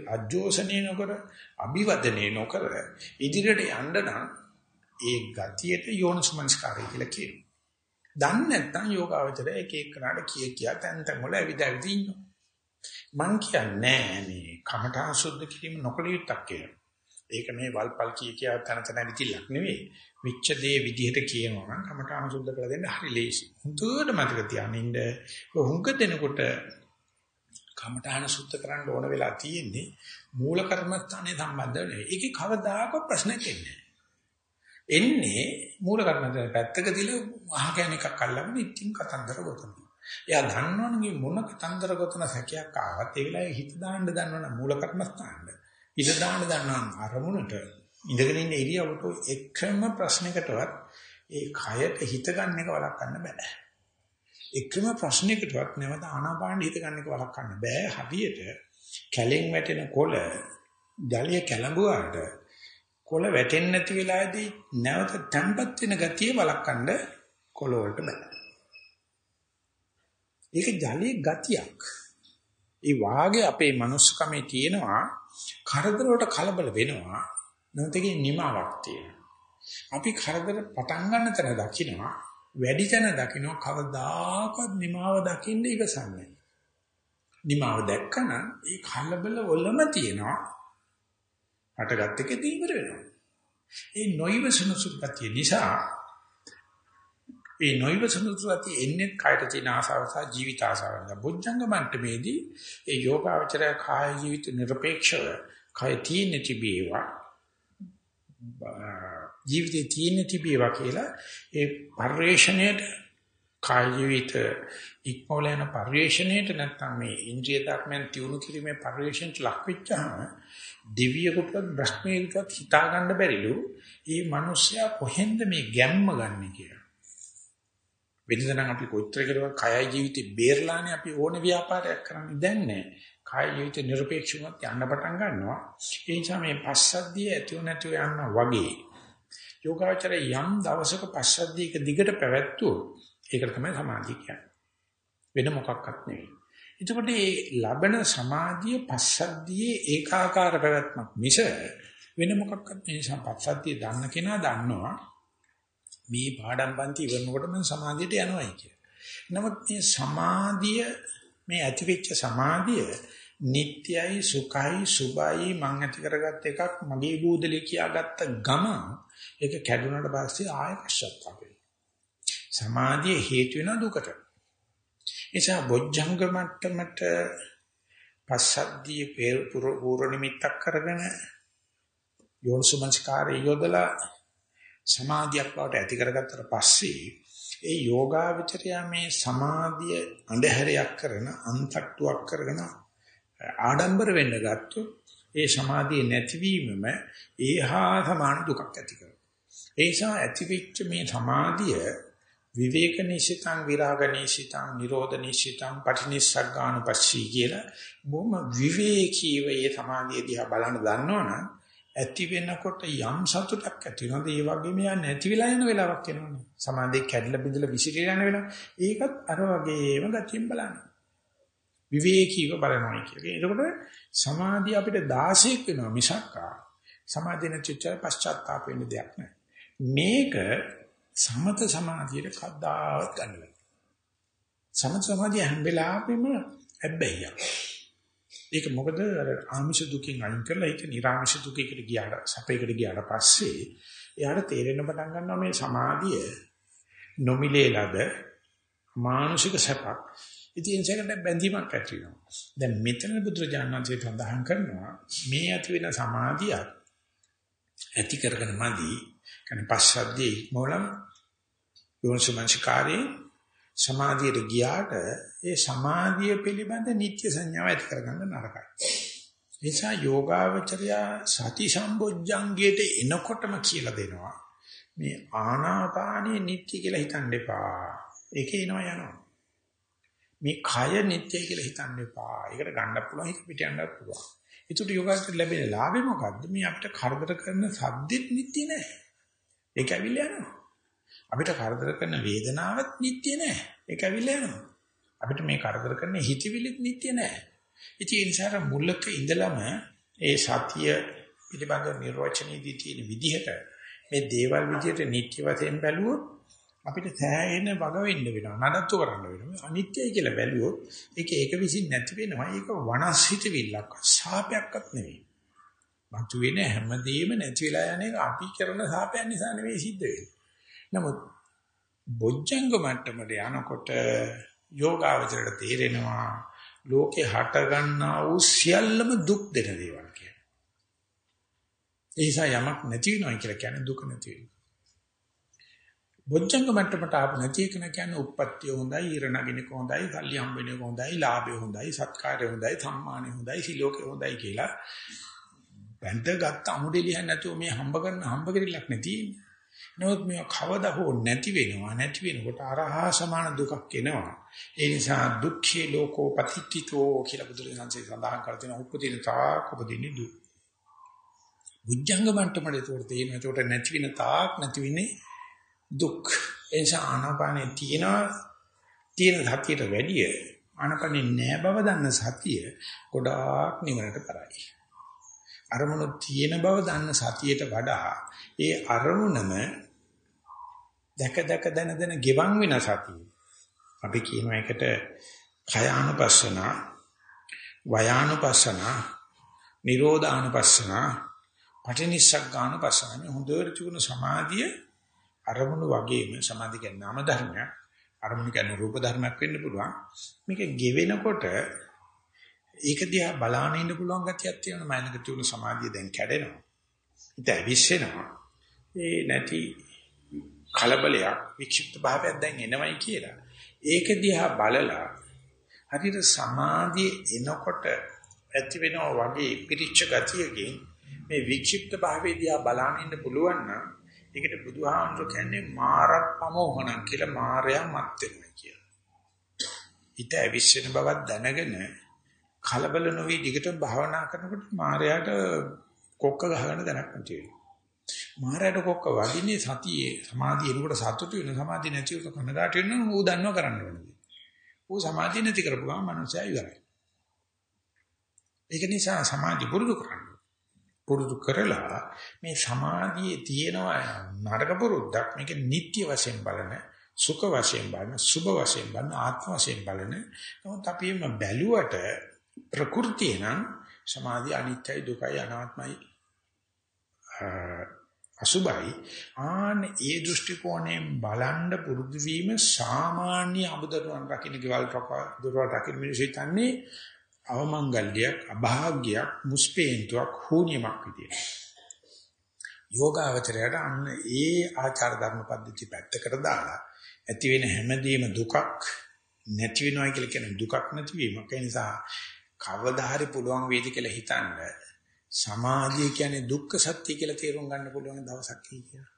අජෝසනය නොකර අභිවදනය නොකර ඉදිරියට යන්න නම් ඒ ගතියට යෝනිසමනස්කාරය කියලා කියනවා. දන්නේ නැත්නම් යෝගාවචරය එක එක කරාට කිය කියා තැන් තැන් වල ඇවිද ඇවිද ඉන්නවා. මං කියන්නේ මේ කමඨා සුද්ධ කිරීම නොකළ යුත්තක් කියලා. ඒක මේ වල්පල් කිය කියා තන තන විදිලක් නෙවෙයි. විච්ඡ දේ විදිහට කියනවා නම් කමඨාන සුද්ධ කරලා දෙන්න හරි ලේසි. හුදුට මතක තියානින්න හුඟ දෙනකොට කමඨාන සුද්ධ කරන්න ඕන වෙලා තියෙන්නේ මූල කර්මස්ථානේ සම්බන්ධ නෙවෙයි. ඒකේ කවදාකවත් ප්‍රශ්නයක් එන්නේ එන්නේ මූල කර්මන්තේ පැත්තක තියලා අහගෙන එකක් අල්ලගෙන ඉතින් කතන්දර ගොතනවා. එයා දන්නවනේ මොන කතන්දර ගොතන සැකයක් ආවත් ඒ වෙලාවේ හිත දාන්න දන්නවනම් මූල කර්මස්ථානද. හිත දාන්න දන්නවනම් අරමුණට ඉඳගෙන ඉන්න ඉරියව්වට එකම ප්‍රශ්නයකටවත් ඒ කයට හිත ගන්න එක වළක්වන්න බෑ. එකම ප්‍රශ්නයකටවත් නැවත ආනාපාන හිත ගන්න එක වළක්වන්න බෑ. හදියට කැලෙන් වැටෙන කොළ ජලය කැළඹුවාට කොළ වැටෙන්නේ නැති වෙලාවේදී නැවත තැම්පත් වෙන ගතිය වළක්වන්න කොළ වලට බෑ. ඒක ජලයේ ගතියක්. ඒ වාගේ අපේ මනුස්සකමේ තියෙනවා කරදර වලට කලබල වෙනවා. නැත්නම් නිමාවක් තියෙනවා. අපි කරදර පටන් ගන්න තැන දකින්නවා වැඩි තැන දකින්නවා කවදාකවත් නිමාව දකින්න ඉවසන්නේ. නිමාව දැක්කම ඒ කලබල වලම තියෙනවා. හටගත් එකේ දීවර වෙනවා. ඒ නොයවසන සුපතිය නිසා ඒ නොයවසන සුපතිය එන්නේ කායට තියෙන ආසාව සහ ජීවිත ආසාව නිසා. බොජ්ජංග මට්ටමේදී ඒ යෝගාවචරය කාය ජීවිත නිර්පේක්ෂව කාය තීන තිබේවා ජීවිතේ තියෙන තිබේවා කියලා ඒ පරිශ්‍රණයට කාය ජීවිත ඉක්මවල යන පරිේශණයට නැත්නම් මේ ඉන්ද්‍රිය ධර්මයන් තියුණු කිරීමේ පරිේශණයට ලක් වෙච්චාම දිව්‍යකට බ්‍රහ්මීකත් හිතා ගන්න බැරිලු. මේ මිනිස්සයා කොහෙන්ද මේ ගැම්ම ගන්න කියලා. වෙනදනම් අපි කොච්චර කියලා කයයි ජීවිතේ බේරලානේ අපි ඕනේ ව්‍යාපාරයක් කරන්නේ දැන් නෑ. කාය ජීවිත නිර්පේක්ෂව යන්න පටන් ගන්නවා. ඒ නිසා මේ පස්සද්ධිය ඇතිව නැතිව යන්න වගේ යෝගාචරය යම් දවසක පස්සද්ධියක දිගට පැවැත්වුවොත් ඒකට තමයි සමාධිය කියන්නේ. වෙන මොකක්වත් නෙවෙයි. එතකොට මේ ලබන සමාධිය පස්සද්ධියේ ඒකාකාර පැවැත්මක් මිස වෙන මොකක්වත් නෙවෙයි. පස්සද්ධිය දන්න කෙනා දන්නවා මේ පාඩම් පන්ති ඉවරනකොට මම සමාධියට යනවායි කියලා. නමුත් මේ සමාධිය මේ ඇතිවෙච්ච සමාධිය නිට්යයි සුඛයි සුබයි මං ඇති කරගත්ත එකක් මගේ බූදලේ කියාගත්ත ගම ඒක කැඩුනට පස්සේ ආය පශ්චාත්තාප වෙනවා. සමාධිය හේතු වෙන දුකට. එසා බොජ්ජංග මට්ටමට පස්සද්ධිය පූර්ව නිමිත්තක් කරගෙන යෝනිසුමංස්කාරය යොදලා සමාධියක් බවට ඇති කරගත්තට පස්සේ ඒ යෝගාවචරය මේ සමාධිය අඳුරයක් කරන අන්තට්ටුවක් කරගෙන ආඩම්බර වෙන්න ගත්තොත් ඒ සමාධිය නැතිවීමම ඒහා සමාන දුකක් ඇති කරනවා. ඒ නිසා ඇතිවෙච්ච මේ සමාධිය විවේක නිසිතං විරාග නිසිතං නිරෝධ නිසිතං පටිනිස්සග්ගානුපස්සී කියලා බොහොම විවේකීව මේ සමාධිය දිහා බලන්න දන්නවනම් ඇති වෙනකොට යම් සතුටක් ඇති වෙනවද? ඒ වගේම යා නැති වෙලා යන වෙලාවක් එනවනේ. සමාධිය කැඩලා බිඳලා විසිරී යන වෙලාව. ඒකත් අර වගේම ගතියෙන් බලන්න. විවේකීව බලනවා කියන්නේ. එතකොට සමාධිය අපිට 16ක් වෙනවා මිසක්කා. සමාධිය නැතිවෙච්ච පශ්චාත්තාප වෙන්න දෙයක් නැහැ. මේක සමත සමාධියට කද්දාවත් ගන්න බෑ. සමත සමාධිය හැම වෙලාවෙම හැබැයි. ඒක මොකද අර ආමිෂ දුකින් අයින් කරලා ඒක නිර්ආමිෂ දුකයකට ගියාට සැපයකට ගියාට පස්සේ එයාට තේරෙන්න පටන් ගන්නවා මේ සමාධිය නොමිලේ ලද මානසික සැපක්. ඉතින් ඒකට බැඳීමක් ඇති වෙනවා. දැන් මෙතන බුදුරජාණන් වහන්සේ සඳහන් කරනවා මේ ඇති වෙන සමාධිය ඇති කරගෙන මදි කියන්නේ පස්සද්ධිය ඉක්මවලම යෝනිසමංස්කාරේ සමාධියට ගියාට ඒ සමාධිය පිළිබඳ නිත්‍ය සංඥාව ඇති කරගන්න නරකයි. නිසා යෝගාවචරය සති සම්බොජ්ජංගයට එනකොටම කියලා දෙනවා. මේ ආනාපානිය නිත්‍ය කියලා හිතන්න එපා. ඒකේ එනවා යනවා. මේ කය නිත්‍ය කියලා හිතන්න එපා. ඒකට ගන්න පුළුවන් ඒක පිට යන්නත් පුළුවන්. ඒකට යෝගාවචරය ලැබෙන ලාභය මොකද්ද? මේ අපිට කරදර කරන සද්දෙත් නිත්‍ය නෑ. ඒක ඇවිල්ලා යනවා. අපිට කරදර කරන වේදනාවක් නිට්ටිය නෑ. ඒක ඇවිල්ලා යනවා. අපිට මේ කරදර කරන හිතවිලිත් නිට්ටිය නෑ. ඉතින් ඒ නිසා මුලක ඉඳලම ඒ සතිය පිළිබඳ නිර්වචනයේදී තියෙන විදිහට මේ දේවල් විදිහට නිට්ටි වශයෙන් බැලුවොත් අපිට සෑහෙන වග වෙන්න වෙනවා. නඩත්තු කරන්න වෙනවා. අනිත්‍යයි කියලා බැලුවොත් ඒක ඒක විසින් නැති වෙනවා. ඒක වනස්හිත විල්ලක්. සාපයක්වත් නෙවෙයි. මතුවෙන හැමදේම නැති වෙලා යන එක අපි කරන සාපයන් නිසා නෙවෙයි සිද්ධ වෙන්නේ. නමුත් බොජ්ජංග මට්ටමට යනකොට යෝගාවචරයට තේරෙනවා ලෝකේ හට ගන්නා වූ සියල්ලම දුක් දෙන දේවල් කියලා. ඒ නිසා යමක් නැති වෙනවා කියලා කියන්නේ දුක නැති වෙනවා. බොජ්ජංග මට්ටමට ආපු නැති එක කියන්නේ උප්පත්තිය හොඳයි, ඊර නගිනක හොඳයි, කල්ලි හම්බෙන්නේ හොඳයි, ලාභය හොඳයි, සත්කාරය හොඳයි, සම්මානය හොඳයි, සිලෝකේ හොඳයි කියලා බැඳගත් අමුඩෙලිය නැතුව මේ හම්බ කරන හම්බ කිරිල්ලක් නැති. නමුත් මේ කවදා හෝ නැති වෙනවා නැති වෙනකොට අරහා සමාන දුකක් එනවා. ඒ නිසා දුක්ඛේ ලෝකෝ පතිත්‍ිතෝ කියලා බුදුරජාණන්සේ සඳහන් කර තියෙන උපදින තාක් උපදින්නේ දුක්. බුද්ධංග මට්ටමට ඒකට තියෙන ඒකට නැති වෙන තාක් නැති වෙන්නේ දුක්. ඒ නිසා ආනාපානේ තියෙන තියෙන සතියට වැඩිය ආනාපානේ නෑ බව දන්න සතිය ගොඩාක් නිවනට කරයි. අරමුණු තියෙන බව දන්න සතියට වඩා ඒ අරමුණම දැක දැක දන දන ගෙවන් වෙන සතිය. අපි කියන එකට khයානුපස්සන, වයානුපස්සන, නිරෝධානුපස්සන, පටිනිස්සග්ගානුපස්සන මේ හොඳට තිබුණ සමාධිය අරමුණු වගේම සමාධිය කියන්නේ නාම ධර්මයක්. අරමුණු කියන්නේ රූප ධර්මයක් වෙන්න පුළුවන්. මේක ගෙවෙනකොට ඒක දිහා බලාගෙන ඉන්න පුළුවන් ගතියක් තියෙනවා මයින්ක තියුණු සමාධිය දැන් කැඩෙනවා. හිත ඇවිස්සෙනවා. ඒ නැති කලබලයක් වික්ෂිප්ත භාවයක් දැන් එනවයි කියලා. ඒක දිහා බලලා හරියට සමාධිය එනකොට ඇති වෙනවා වගේ පිරිච්ච ගතියකින් මේ වික්ෂිප්ත භාවය දිහා බලාගෙන ඉන්න පුළුවන් නම් ඒකට බුදුහාමුදුර කියන්නේ මාරක් පමෝහණම් කියලා මායя මත් වෙනවා කියලා. හිත ඇවිස්සෙන බවක් දැනගෙන කලබල නොවි දිගට භාවනා කරනකොට මායයට කොක්ක ගහගෙන දැනක් නැති වෙනවා. මායයට කොක්ක වදින්නේ සතියේ සමාධිය එනකොට සතුටු වෙන සමාධිය නැති එක කනගාට වෙනවා ඌ දන්නව කරන්න ඕනේ. ඌ සමාධිය නැති කරපු ගමන් මනුස්සයා ඉවරයි. ඒක නිසා සමාධි පුරුදු කරන්න. පුරුදු කරලා මේ සමාධියේ තියෙනවා නරක පුරුද්දක් මේක නිත්‍ය වශයෙන් බලන සුඛ වශයෙන් බලන සුභ වශයෙන් බලන ආත්ම වශයෙන් බලන නමුත් අපි මේ බැලුවට ප්‍රകൃතිය නම් සමාධිය අනිත්‍යයි දුකයි අනාත්මයි අසුභයි ආන ඒ දෘෂ්ටි කෝණයෙන් බලන්න පුරුදු වීම සාමාන්‍ය අමුදරුවන් රකින්න ගෙවල් දොරවල් රකින්න මිනිස්සු හිතන්නේ අවමංගල්‍යයක් අභාග්‍යයක් මුස්පේන්තුවක් හෝනියමක් විදියට. යෝගාවචරයට අන්න ඒ ආචාර ධර්ම පද්ධති පැත්තකට දාලා ඇති වෙන හැමදේම දුකක් නැති වෙනවා කියලා කියන දුකක් නැතිවීමක් ඒ නිසා කවදා හරි පුළුවන් වේද කියලා හිතන්න සමාධිය කියන්නේ දුක්ඛ සත්‍ය කියලා තේරුම් ගන්න පුළුවන් දවසක් කියලා.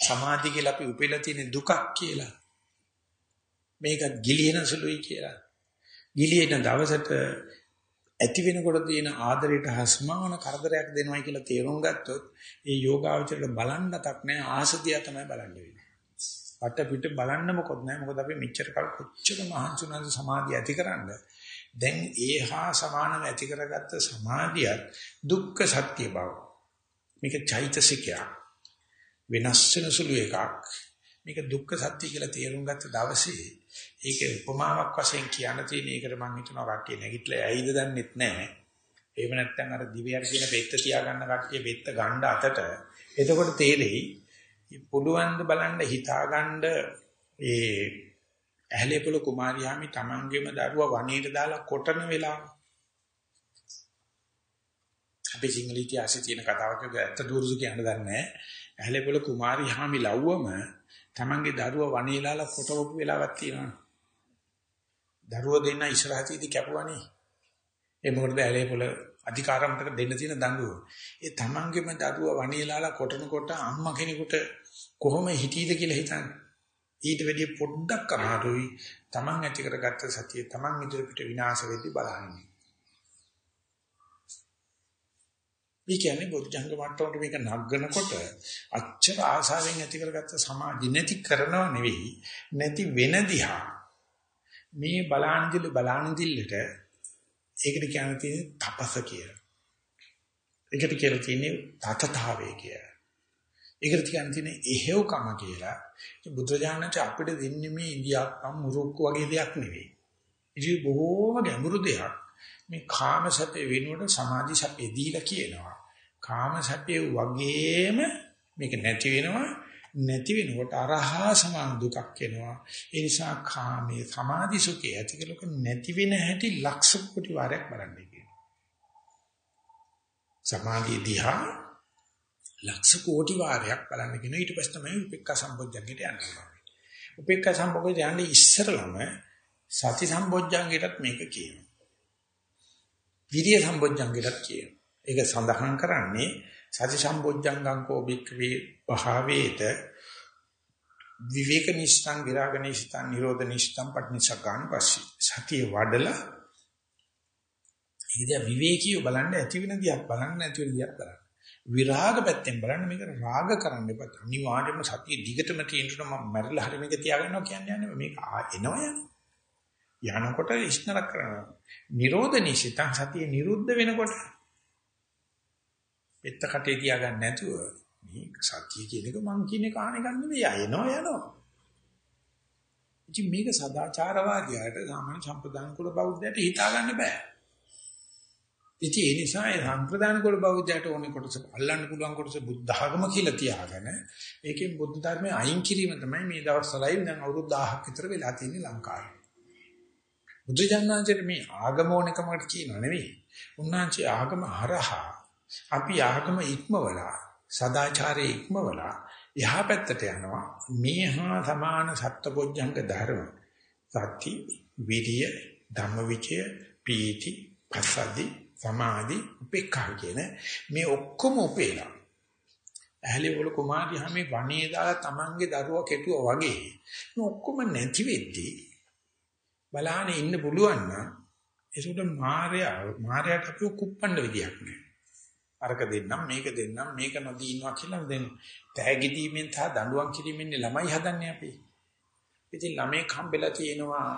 සමාධිය කියලා අපි උපෙලා තියෙන දුකක් කියලා. මේක ගිලින සුළුයි කියලා. ගිලින දවසට ඇති වෙනකොට තියෙන ආදරයට හස්මාන කරදරයක් දෙනවයි කියලා තේරුම් ගත්තොත් ඒ යෝගාවචරයට බලන්නටක් නෑ ආසතිය තමයි බලන්න වෙන්නේ. අට පිට බලන්න මොකොත් නෑ මොකද අපි මෙච්චර කල් කොච්චර මහන්සුනන්ද සමාධිය ඇතිකරන්නේ දැන් ඒහා සමානව ඇති කරගත්ත සමාධියත් දුක්ඛ සත්‍ය බව. මේක චෛතසිකයක්. වෙනස් වෙන සුළු එකක්. මේක දුක්ඛ සත්‍ය කියලා තේරුම් ගත්ත දවසේ ඒකේ උපමාවක් වශයෙන් කියන්න තියෙන එකට මම හිතනවා කට්ටිය නැගිටලා ඇයිද දන්නෙත් නැහැ. එහෙම නැත්නම් අර දිවයට කියන බෙත්ත තියාගන්න කට්ටිය බෙත්ත ගන්න අතට එතකොට තේරෙයි පුළුවන් ද බලන්න හිතාගන්න ඒ ඇහැලේපොළ කුමාරියාමි තමන්ගේම දරුවා වනයේට දාලා කොටන වෙලාව. අපි සිංහල ඉතිහාසයේ තියෙන කතාවක ඇත්ත දුරුසු කියන්න දන්නේ නැහැ. ඇහැලේපොළ කුමාරියාමි ලව්වම තමන්ගේ දරුවා වනයේ දාලා කොටවපු වෙලාවක් තියෙනවා. දරුවා දෙන්න ඉස්සරහටදී කැපුවානේ. ඒ මොකටද ඇහැලේපොළ අධිකාරමකට දෙන්න තියෙන දඬුව. ඒ තමන්ගේම දරුවා වනයේ දාලා කොටනකොට අම්මා කෙනෙකුට කොහොම හිතීද කියලා හිතන්නේ. ඊට වැඩිය පොඩ්ඩක් අමාරුයි Taman ඇති කරගත්ත සතිය Taman ඉදිරියට විනාශ වෙද්දී බලන්නේ. මේ කියන්නේ බොද්ධංග මට්ටමට මේක නගනකොට අච්චර ආසාවෙන් ඇති කරගත්ත සමාධි නැති කරනව නෙවෙයි නැති වෙන දිහා මේ බලානදිල බලානදිල්ලට ඒකට කියන තියෙන තපස කියලා. ඒකට කියලා තියෙන්නේ තතතාවය කියලා. ඒකට කියන්න තියෙන එහෙව්කම කියලා. බුදුරජාණන්ච අපිට දෙන්නේ මේ ඉන්දියාප්පම් මුරුක්කු වගේ දෙයක් නෙවෙයි. ඉතින් බොහෝම ගැඹුරු දෙයක්. මේ කාම සැපේ වෙනුවට සමාධි සැපේ දීලා කියනවා. කාම සැපේ වගේම මේක නැති වෙනවා. නැති වෙනකොට අරහා සමාන දුකක් එනවා. ඒ නිසා කාමයේ සමාධි සුඛය ඇති කලක නැති වෙන හැටි ලක්ෂ කොටි වාරයක් බලන්නේ කියනවා. සමාධිය දිහා ලක්ෂ කෝටි වාරයක් බලන්න කියන ඊට පස්සේ තමයි උපේක්ඛා සම්පොඥංගයට යන්නේ. උපේක්ඛා සම්පොඥංගයට යන්නේ ඉස්සරලම සති සම්පොඥංගයටත් මේක කියනවා. විරිය සම්පොඥංගයටත් කියනවා. ඒක සඳහන් කරන්නේ සති සම්පොඥංගං කෝ බික්ඛවේ භාවේත විවේක නිෂ්ඨං විරාග නිෂ්ඨං නිරෝධ නිෂ්ඨං පටිනිසග්ගාන පස්සී සතිය වඩලා ඉතින් විවේකීව බලන්න ඇති වෙන දියක් බලන්න නැති වෙන දියක් බලන්න විරාග පැත්තෙන් බලන්න මේක රාග කරන්න එපා. අනිවාර්යයෙන්ම සතිය දිගටම තියෙන්න මම මැරිලා හරි මේක තියාගන්නවා කියන්නේ නැහැ මේක එනවා යන යනකොට ඉස්නරක් කරනවා. නිරෝධ නිෂ්ඨං සතිය නිරුද්ධ වෙනකොට පෙත්ත කටේ තියාගන්න නැතුව මේ සත්‍ය කියන එක මං කියන එක ආන එක නෙවෙයි යනවා යනවා. ඉතින් මේක සදාචාරවාදියාට සාමාන්‍ය සම්ප්‍රදාන කුල බෞද්ධයට හිතා ගන්න බෑ. ඉතින් ඒ නිසා ඒ සම්ප්‍රදාන කුල බෞද්ධයට ඕනේ කොටස අල්ලන්න පුළුවන් කොටස බුද්ධ ධර්ම කියලා තියාගෙන ඒකෙන් බුද්ධ ධර්මයේ අයින් කිරීම තමයි මේ දවස්වලයි දැන් අවුරුදු 1000ක් විතර වෙලා තියෙන්නේ ලංකාවේ. බුදු ජානනාංශයේ මේ ආගම ඕනකමකට කියනව නෙවෙයි. උන්වහන්සේ ආගම හරහා අපි ආගම ඉක්මවලා සදාචාරයේ ඉක්මවලා එහා පැත්තට යනවා මේ හා සමාන සත්පොඥංග ධර්ම සති විරිය ධම්මවිචය පීති පස්සද්ධි සමාධි උපේක්ඛා කියන මේ ඔක්කොම උපේලා. ඇහැලේ වල කුමාරිය හැමේ වනේ දාලා Tamange දරුවා කෙටුවා වගේ. මේ ඔක්කොම නැති වෙද්දී බලාගෙන ඉන්න පුළුවන් නම් ඒකට මායя මායයට අපිව කුප්පණ්ඩ විදියක් නෑ. අරක දෙන්නම් මේක දෙන්නම් මේක නොදී ඉන්නවා කියලා දැන් තෑගි දීමෙන් සහ දඬුවම් කිරීමෙන් ළමයි හදන්නේ අපි. ඉතින් ළමයි කම්බෙලා තියෙනවා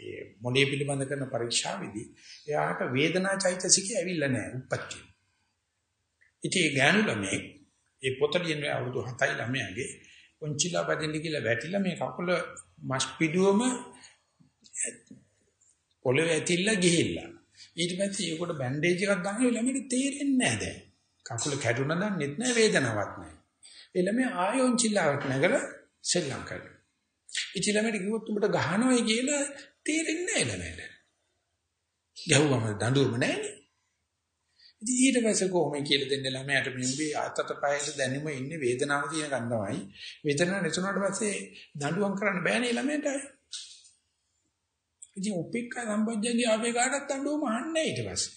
ඒ මොළයේ පිළිබඳ කරන පරීක්ෂාවේදී එයාට වේදනා චෛතසිකය ඇවිල්ලා නැහැ උප්පත්තිය. ඉතින් ඒ ගෑනු ළමයි ඒ පොත ලියන අවුරුදු 7යි ළමයාගේ පොන්චිලා බදින්න කියලා වැටිලා මේ කකුල මස් පිඩුවම පොළවේ ඇතිල්ලා ගිහිල්ලා ඊට පස්සේ ඒකට බෑන්ඩේජ් එකක් දානවා ළමයට තේරෙන්නේ නැහැ දැන්. කකුල කැඩුණා දන්නෙත් නැහැ වේදනාවක් නැහැ. ඒ ළමයා ආයෝන් චිල්ලාවට නැගලා සෙල්ලම් කරනවා. ඉතින් ළමයට කිව්වොත් උඹට ගහනවයි කියලා තේරෙන්නේ නැහැ ළමයට. ගැහුවම දඬුවම නැහැනේ. ඉතින් ඊට පස්සේ කොහොමද කියලා දෙන්නේ ළමයාට මේ අතට පයයට දැනෙම ඉන්නේ වේදනාව තියෙන කන්දමයි. වේදනාව නැතුණාට පස්සේ දඬුවම් කරන්න බෑනේ ළමයට. ඉතින් උපේක්ඛා සම්පජ්ජන්ගේ ආවේ කාටවත් දඬුවම අහන්නේ ඊට පස්සේ.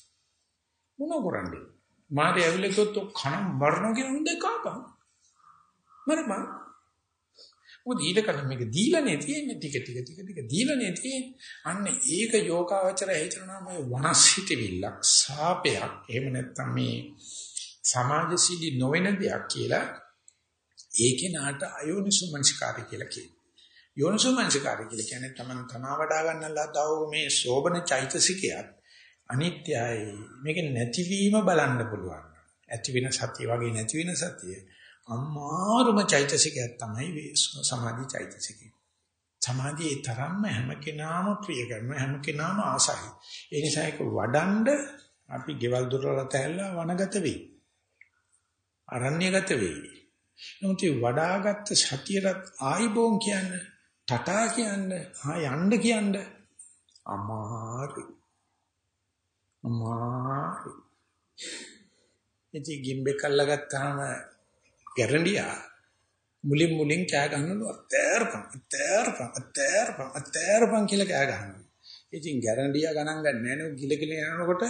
මොන කරන්නේ? මාට ඇවිල්ලා කිව්වොත් කන මරණ කියන හොඳ කාපන්. මරපන්. මොකද ඊට කලින් මේක දීලානේ තියෙන්නේ ටික ටික ටික ටික දීලානේ තියෙන්නේ. අන්න ඒක යෝගාවචරය හිතනවා මේ වනස්හිතවිල්ලක් සාපයක්. එහෙම නැත්නම් මේ සමාජශීලී නොවන දෙයක් කියලා ඒකේ නාට අයෝනිසුමංස්කාරය කියලා කියනවා. යෝනිසෝමනසිකාරය කියලා කියන්නේ තමන් තමා වඩා ගන්නලා මේ සෝබන චෛතසිකයක් අනිත්‍යයි. මේක නැතිවීම බලන්න පුළුවන්. ඇති වෙන සතිය වගේ නැති වෙන සතිය. අමාරුම චෛතසිකයක් තමයි සමාධි චෛතසිකය. සමාධියේ තරම්ම හැම කෙනාම ප්‍රිය කරන හැම කෙනාම ආසයි. ඒ නිසා ඒක වඩන්ඩ අපි ගෙවල් දොරවල් තැල්ලා වනගත වෙයි. අරණ්‍යගත වෙයි. නමුත් වඩාගත් සතියට ආයිබෝන් කියන්නේ ටටා කියන්න, ආ යන්න කියන්න අමාරුයි. අමාරුයි. ඉතින් ගිම්බේ කල්ලා ගත්තාම ගැරන්ඩියා මුලින් මුලින් කෑ ගන්නලු අතෑරපන් අතෑරපන් අතෑරපන් අතෑරපන් කියලා කෑ ගන්නවා. ඉතින් ගැරන්ඩියා ගණන් ගන්න නැහැ නේ ගිල ගිල යනකොට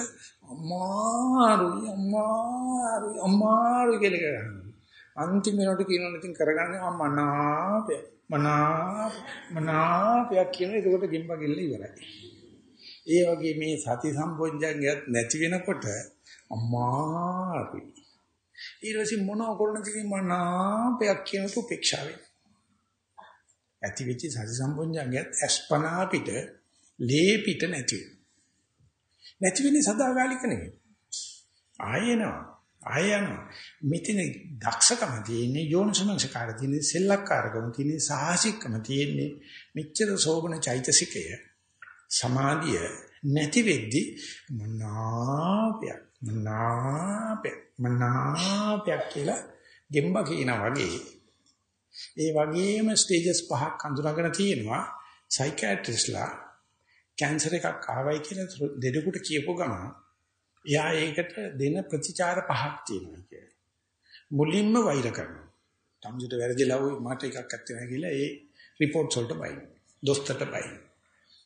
අමාරුයි අමාරුයි අමාරුයි කියලා ගන්නවා. අන්තිම වෙනකොට කියනවා ඉතින් කරගන්නේ අමනාපය. මනා මනාපයක් කියන එතකොට ගිම්බගිල්ල ඉවරයි. ඒ වගේ මේ සති සම්පොඥංගයත් නැති වෙනකොට අමාරුයි. ඊළඟ මොනෝ කරනද කියන මනාපයක් කියන උපේක්ෂාවෙන්. ඇති වෙච්ච සති සම්පොඥංගයත් අස්පනා පිට ලේ පිට නැති. නැති වෙන්නේ සදාකාලික නෙවෙයි. ආයෙනවා. ආය යනවා. මෙතන දක්ෂකම තියෙන්නේ යෝනිසමංසකාර තියෙන්නේ සෙල්ලක්කාරකම තියෙන්නේ සාහසිකකම තියෙන්නේ මෙච්චර සෝබන චෛතසිකය සමාධිය නැති වෙද්දි මනාපයක් මනාපයක් මනාපයක් කියලා ගෙම්බ කියනා වගේ ඒ වගේම ස්ටේජස් පහක් අඳුරගෙන තියෙනවා සයිකියාට්‍රිස්ලා කැන්සර් එකක් ආවයි කියලා දෙඩෙකුට කියපු ගමන් එයා ඒකට දෙන ප්‍රතිචාර පහක් තියෙනවා කියන්නේ. මුලින්ම වෛර කරනවා. තමජුට වැරදිලා වුයි මට එකක් ඇත්තේ නැහැ කියලා ඒ රිපෝට්ස් වලට බයි. දොස්තරට බයි.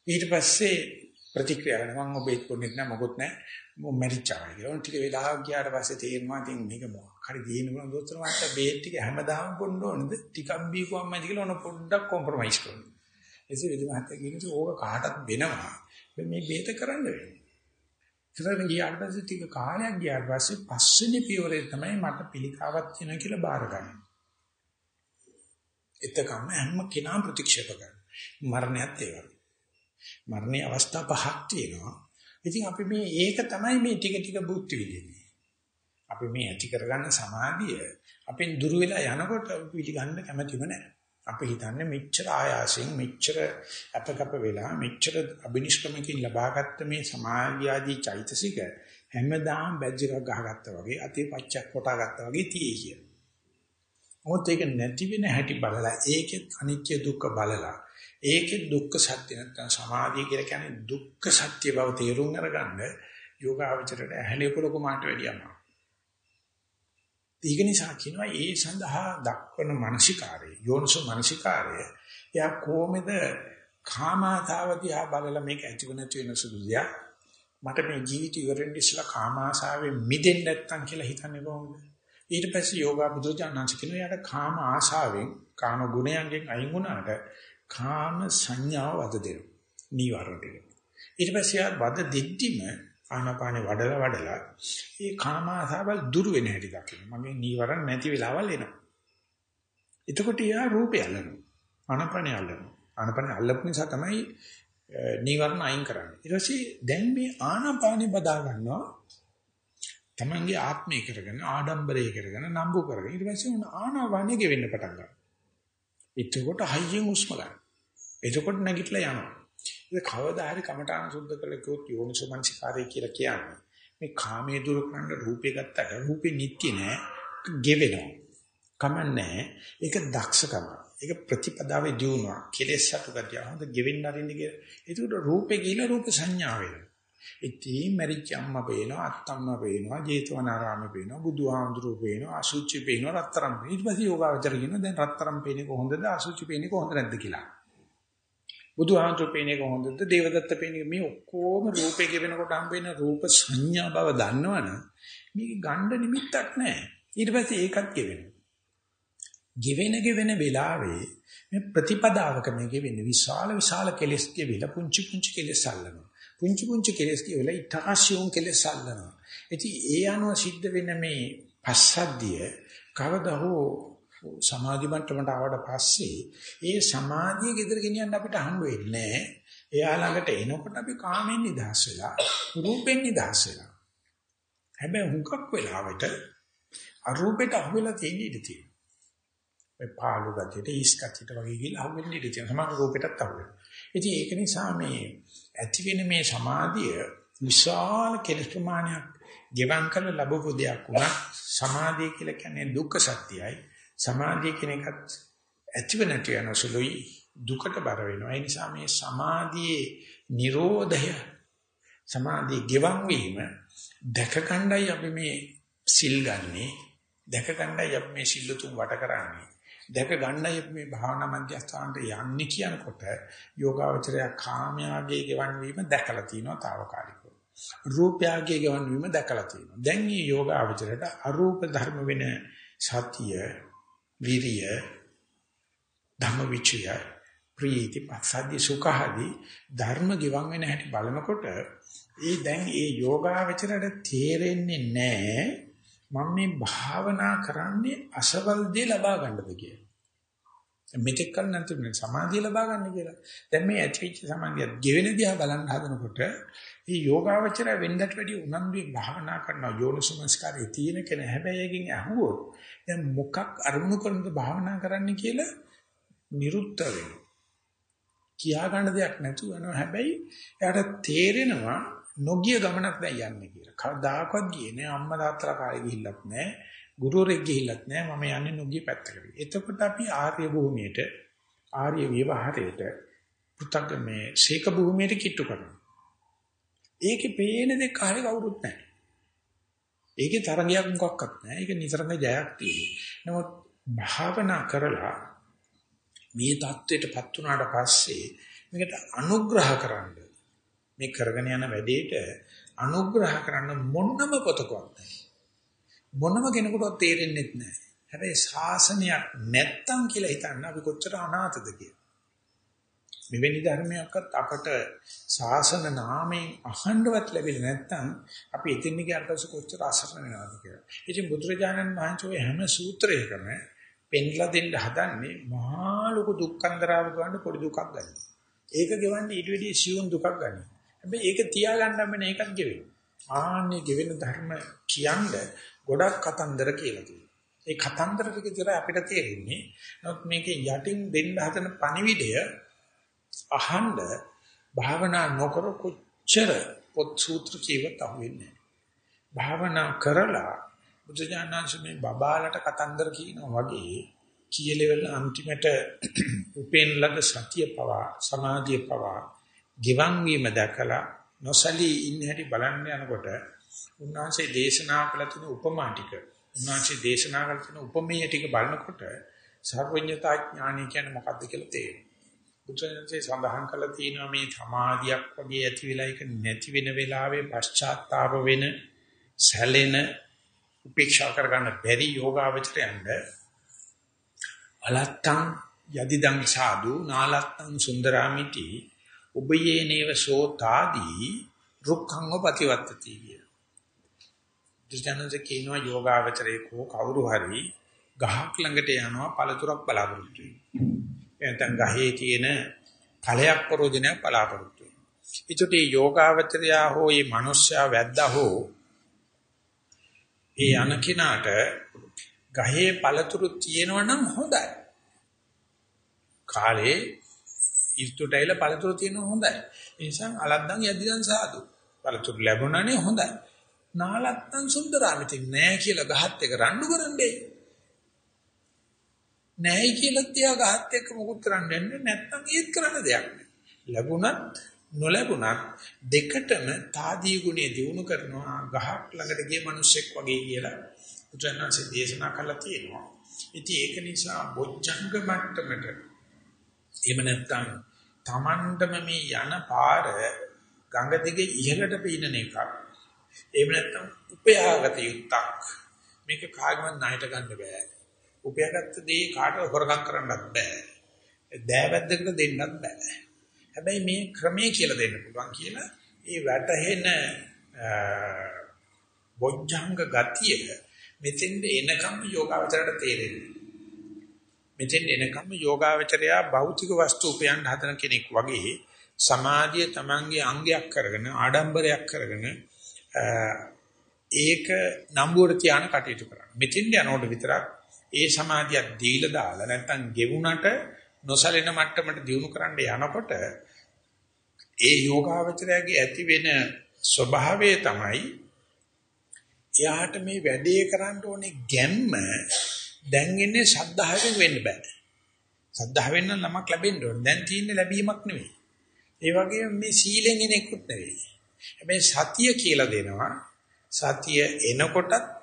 ඊට පස්සේ ප්‍රතික්‍රියා කරනවා මම ඔබ එක්කොනෙත් නැහැ මොකොත් නැහැ මම මැරිච්චා කියලා. ටික වෙලාවක් ගියාට පස්සේ තේරෙනවා ඉතින් මේක මොකක් හරි දින මොන දොස්තර මට බේත් ටික හැමදාම බොන්න ඕනද? ටිකක් බීකුවම් මැදි කියලා ඔන්න පොඩ්ඩක් කොම්ප්‍රොමයිස් කරනවා. එසේ විදි මහත්තයා කියනවා ඕක කාටත් වෙනවා. මේ බේත කරන්න වෙනවා. ඉතින් ගියාට පස්සේ ටික කාලයක් ගියාට පස්සේ පස්වෙනි පියවරේ තමයි මට පිළිකාවක් තියෙනවා කියලා බාර ගන්න. එතකම හැම කෙනාම ප්‍රතික්ෂේප කරනවා. මරණයත් ඒ වගේ. මරණයේ අවස්ථා පහක් තියෙනවා. ඉතින් අපි මේ ඒක තමයි මේ ටික ටික බුද්ධ විදින්නේ. අපි මේ ඇති කරගන්න සමාධිය අපෙන් දුර වෙලා යනකොට පිළිගන්න කැමතිම නැහැ. අපි හිතන්නේ මෙච්චර ආයාසයෙන් මෙච්චර අපකප වෙලා මෙච්චර අබිනිෂ්ක්‍රමකින් ලබාගත්ත මේ සමාධියාදී චෛතසික හැමදාම බැජ් එකක් ගහගත්තා වගේ අතේ පච්චක් කොටා ගත්තා වගේ තියේ කිය. මොකද ඒක නැති වෙන හැටි බලලා ඒකෙත් අනිත්‍ය දුක්ඛ බලලා ඒකේ දුක්ඛ සත්‍ය නැත්නම් සමාධිය කියලා කියන්නේ දුක්ඛ සත්‍ය බව තේරුම් අරගන්න යෝගාවචරයට ඇහැලේ පොලකමාට වැඩියම. ඒක නිසා කියනවා ඒ සඳහා දක්වන මානසිකාරය යෝනිසෝ මානසිකාරය එයා කොහොමද කාමාතාවදී බලලා මේක ඇතිව නැති වෙන සුදුදියා මට මේ ජීවිතය ඉවරෙන් ඉස්සලා කාමාශාවෙන් මිදෙන්න නැත්තම් කියලා හිතන්නේ කොහොමද ඊට පස්සේ යෝගා බුදුජානනාංශ කියනවා යාට කාම ආශාවෙන් කාම ගුණයන්ගෙන් අයින් වුණාට කාම සංඥාව වද දෙනවා. නීවරණ ටික. ඊට පස්සේ ආ වද දෙද්දිම ආනාපානේ වඩලා වඩලා ඒ කාම ආසාවල් දුරු වෙන හැටි දකින්න. මගේ නීවරණ නැති වෙලාවල් එනවා. එතකොට යා රූපය අල්ලනවා. ආනාපානේ අල්ලනවා. ආනාපානේ අල්ලපු නිසා තමයි නීවරණ අයින් කරන්නේ. ඊට පස්සේ දැන් මේ ආනාපානේ බදා ගන්නවා. තමන්ගේ ආත්මය කරගෙන ආඩම්බරය කරගෙන නම්බු කරගෙන ඊට පස්සේ ආනාපානේ ගෙවෙන්න පටන් ගන්නවා. එතකොට හයියෙන් හුස්ම ගන්න. එතකොට නැගිටලා යනවා. ඒක කවදා හරි කමඨාන සුද්ධ කරලා කිව්වොත් යෝනිසෝමනසිකාරය කියලා කියන්නේ. මේ කාමයේ දුරු කරන්න රූපේ ගත්තට රූපේ නිට්ටි නෑ, ගෙවෙනවා. කමන්නේ. ඒක දක්ෂකම. ඒක ප්‍රතිපදාවේ දියුණුව. කෙලෙස් අතු ගතිය. හොඳ ගෙවෙන්න අරින්න කියලා. ඒකට රූපේ ගිහිලා රූප සංඥා වෙනවා. ඉතින් මරිච්ච අම්මා පේනවා අත්තම්මා පේනවා ජේතවනාරාමේ පේනවා බුදුහාමුදුරුවෝ පේනවා අසුචි පේනවා රත්තරන් පේනවා. ඊට පස්සේ යෝගාවචර කියනවා දැන් රත්තරන් පේන්නේ කොහොමද අසුචි පේන්නේ කොහොමද නැද්ද? කියලා. බුදුහාමුදුරුවෝ පේන්නේ කොහොමද දේවදත්ත පේන්නේ මේ ඔක්කොම රූපේ ගෙවෙනකොට හම්බ වෙන රූප සංඥා බව දන්නවනම් මේක ගණ්ඩ නිමිත්තක් නැහැ ඊට පස්සේ ඒකත් ගෙවෙනවා. ගෙවෙන ගෙවෙන වෙලාවේ මේ ප්‍රතිපදාවක මේ ගෙවෙන විශාල විශාල කෙලෙස් ගෙවිලා පුංචි පුංචි කෙලෙස් අල්ලනවා. පුංචි පුංචි කෙලස් කියවලා ඊටාසියුම් කෙලස් අල්ලනවා. ඉතින් ඒ අනුව සිද්ධ වෙන මේ පස්සද්ධිය කවදා හෝ සමාධි මට්ටමට ආවට පස්සේ ඒ සමාධිය gedර ගෙනියන්න අපිට හම්බ වෙන්නේ එයා ළඟට එනකොට අපි කාමෙන් නිදහස් වෙලා රූපෙන් නිදහස් වෙලා. හැබැයි හුඟක් වෙලාවට අරූපෙට අහුවෙලා තියෙන ඉඳී තියෙනවා. ඒ පාළු ගතියට ඊස් ගතියට වගේ ගිහලා අහුවෙන්න ඉඳී තියෙනවා. සමහර රූපෙටත් අහුවෙනවා. ඉතින් ඒක නිසා මේ ඇති වෙන මේ සමාධිය විශාල කෙලෙස් ප්‍රමාණයක් ගෙවම් කරලා ලැබපු දෙයක් වුණා සමාධිය කියලා කියන්නේ දුක්ඛ සත්‍යයි සමාධිය කියන එකත් ඇතිව නැති යන සුළුයි. දුකට බර වෙනවා. ඒ නිසා මේ සමාධියේ Nirodhaය සමාධිය ගෙවම් වීම දැක ගන්නයි අපි මේ සිල් ගන්නේ. දැක ගන්නයි අපි මේ සිල් තුන් වට කරන්නේ. දැක ගන්නයි මේ භාවනා මධ්‍යස්ථානට යන්නේ කියනකොට යෝගාවචරය කාමයාගේ ගෙවන් වීම දැකලා තිනවා తాවකාලිකව. රූපයාගේ ගෙවන් වීම දැකලා තිනවා. දැන් මේ යෝගාවචරයට අරූප ධර්ම වෙන සතිය, විරිය, ධම්මවිචය, ප්‍රීති, පස්සද්ධි, සුඛහදී ධර්ම ගෙවන් වෙන හැටි බලනකොට ඒ දැන් ඒ යෝගාවචරයට තේරෙන්නේ නැහැ මම මේ භාවනා කරන්නේ අසවල් දේ ලබා ගන්නද කියලා. මෙතෙක් කල නැත්නම් සමාධිය ලබා ගන්න කියලා. දැන් මේ ඇතිවිච්ච සමාධිය ගෙවෙන දිහා බලන්න හදනකොට මේ යෝගාවචරය වෙන්නට වැඩි උනන්දුවෙන් භාවනා කරන යෝනිසමස්කාරයේ තියෙන කෙන හැබැයි එකකින් අහුවොත් දැන් මොකක් අරමුණු කරනද භාවනා කරන්න කියලා නිරුත්තර වෙනවා. කියා ගන්න දෙයක් නැතුව යනවා. හැබැයි එයාට තේරෙනවා නොගිය ගමනක් දැන් යන්නේ කියලා. කවදාකවත් ගියේ නෑ අම්මා තාත්තලා කාලේ ගිහිල්ලත් නෑ, ගුරුවරයෙක් ගිහිල්ලත් නෑ මම යන්නේ නොගිය පැත්තකට. එතකොට අපි ආර්ය භූමියට, ආර්ය විවහරයට, පු탁 මේ ශේක භූමියට කිට්ටු කරනවා. ඒකේ පේන දෙක කාලේ කවුරුත් නෑ. ඒකේ තරගයක් මොකක්වත් නෑ. ඒක නිතරම ජයක් තියෙනවා. නමුත් භාවනා කරලා මේ தത്വෙටපත් වුණාට පස්සේ මේකට අනුග්‍රහ කරන්නේ මේ කරගෙන යන වැඩේට අනුග්‍රහ කරන්න මොනම පොතකවත් නැහැ. මොනම කෙනෙකුටවත් තේරෙන්නේ නැහැ. හැබැයි ශාසනයක් නැත්තම් කියලා හිතන්න අපි කොච්චර අනාථද කියලා. මෙවැනි ධර්මයක්වත් අපට ශාසන නාමයෙන් අහන්නවත් ලැබෙන්නේ නැත්නම් අපි එතින් ගියාට පස්සේ කොච්චර අසරණ වෙනවද කියලා. ඉතින් බුදුරජාණන් වහන්සේ හැම සූත්‍රයකම පෙන්ලා දෙන්න හදන්නේ මහා ලොකු දුක්ඛන්දරාව ගන්න පොඩි දුකක් ගන්න. ඒක ගෙවන්නේ ඊට වැඩි සියුම් දුකක් ගන්න. හැබැයි ඒක තියාගන්න බෑ මේකත් ගෙවෙන්නේ. ආන්නේ ගෙවෙන ධර්ම කියන්නේ ගොඩක් කතන්දර කියලා තියෙනවා. ඒ කතන්දර ටික විතර අපිට තේරෙන්නේ. නමුත් මේකේ යටින් දෙන්න හදන පණිවිඩය අහන්න භාවනා නොකර කොච්චර පොත් සූත්‍ර කියවත් අහුවෙන්නේ භාවනා කරලා බුදුජානනාංශමේ බබාලට කතන්දර කියනවා වගේ කියලෙවල අන්තිමට උපෙන් ළඟ සතිය පවා සමාධිය පවා ගිවන් වීම දැකලා නොසලී ඉන්න හැටි බලන්න යනකොට උන්වහන්සේ දේශනා කළ තුන උපමා ටික උන්වහන්සේ දේශනා කළ තුන උපමේය ටික බලනකොට සර්වඥතා ඥානය කියන්නේ මොකක්ද කියලා තේරෙනවා. බුදුරජාණන්සේ සඳහන් කළා තියෙනවා මේ සමාධියක් වගේ ඇති වෙලා ඒක නැති වෙන වෙලාවේ පශ්චාත්තාප වෙන සැලෙන උපේක්ෂා කරගන්න බැරි යෝගාවචරයන්ද අලත්තං යදිදං සාදු නාලත්තං සුන්දරාමිති උබයේනේව සෝතාදී රුක්ඛංග ප්‍රතිවත්තති කිය. දුජනන්සේ කියනවා යෝගාවචරයේ කෝ කවුරු හරි ගහක් ළඟට යනවා පළතුරක් බලාපොරොත්තු වෙනවා. එතන ගහේ තියෙන ඵලයක් ප්‍රෝජනයක් බලාපොරොත්තු වෙනවා. ඒකට මේ යෝගාවචරයා හෝ මේ මිනිස්සයා වැද්දා හෝ ඒ අනකිනාට ගහේ පළතුරු තියෙනවනම් හොඳයි. කාලේ ඉර්තුටයිල පළතුරු තියෙනවා හොඳයි. ඒ නිසා අලද්දන් යදිදන් සාදු. පළතුරු ලැබුණානේ හොඳයි. නාලත්තන් සුන්දරාමිතින් නෑ කියලා ගහත් එක රණ්ඩු කරන්නේ. නැහැයි කියලා තියා ගහත් එක්ක මොකුත් කරන්න යන්නේ නැත්නම් ඒත් කරන්න දෙයක් නැහැ. ලැබුණත් නොලැබුණත් දෙකටම තාදී ගුණේ දිනු කරනවා ගහක් ළඟට ගිය මිනිස්සෙක් වගේ කියලා උත්තරනාංශ දේශනා කළා තියෙනවා. ඉතින් ඒක නිසා බොජ්ජංග මට්ටමට එහෙම නැත්නම් Tamandම මේ යන පාර ගඟ දිගේ ඉහළට පීනන එකක්. එහෙම නැත්නම් උපයාගත යුක්තක්. මේක කාගෙවත් ණයට ගන්න බෑ. උපයාගත්ත දේ කාටවත් හොරකම් කරන්නත් බෑ. දෑවැද්දකට දෙන්නත් බෑ. හැබැයි මේ ක්‍රමයේ කියලා දෙන්න පුළුවන් කියලා ඒ වැටහෙන බොජ්ජංග ගතිය මෙතෙන්ද එනකම් යෝගාවචරයට තේරෙන්නේ. මෙතෙන් එනකම් යෝගාවචරයා භෞතික වස්තු උපයන්න හදන කෙනෙක් වගේ සමාධිය Tamange අංගයක් කරගෙන ආඩම්බරයක් කරගෙන ඒක නම්බුවට තියාන කටයුතු කරනවා. මෙතෙන් යනකොට විතරක් ඒ සමාධියක් දීලා දාලා නැත්තම් ගෙවුනට නොසලෙන මට්ටමට දියුණු කරන්න යනකොට ඒ යෝගාවචරයේ ඇති වෙන ස්වභාවය තමයි එයාට මේ වැඩේ කරන්න ඕනේ ගැම්ම දැන් ඉන්නේ ශද්ධාවෙන් වෙන්න බෑ. ශද්ධාවෙන් නම් ළමක් ලැබෙන්න ඕනේ. දැන් තියෙන්නේ ලැබීමක් නෙවෙයි. ඒ වගේම මේ සීලෙන් එන එකකුත් නෙවෙයි. හැබැයි සතිය කියලා දෙනවා. සතිය එනකොටත්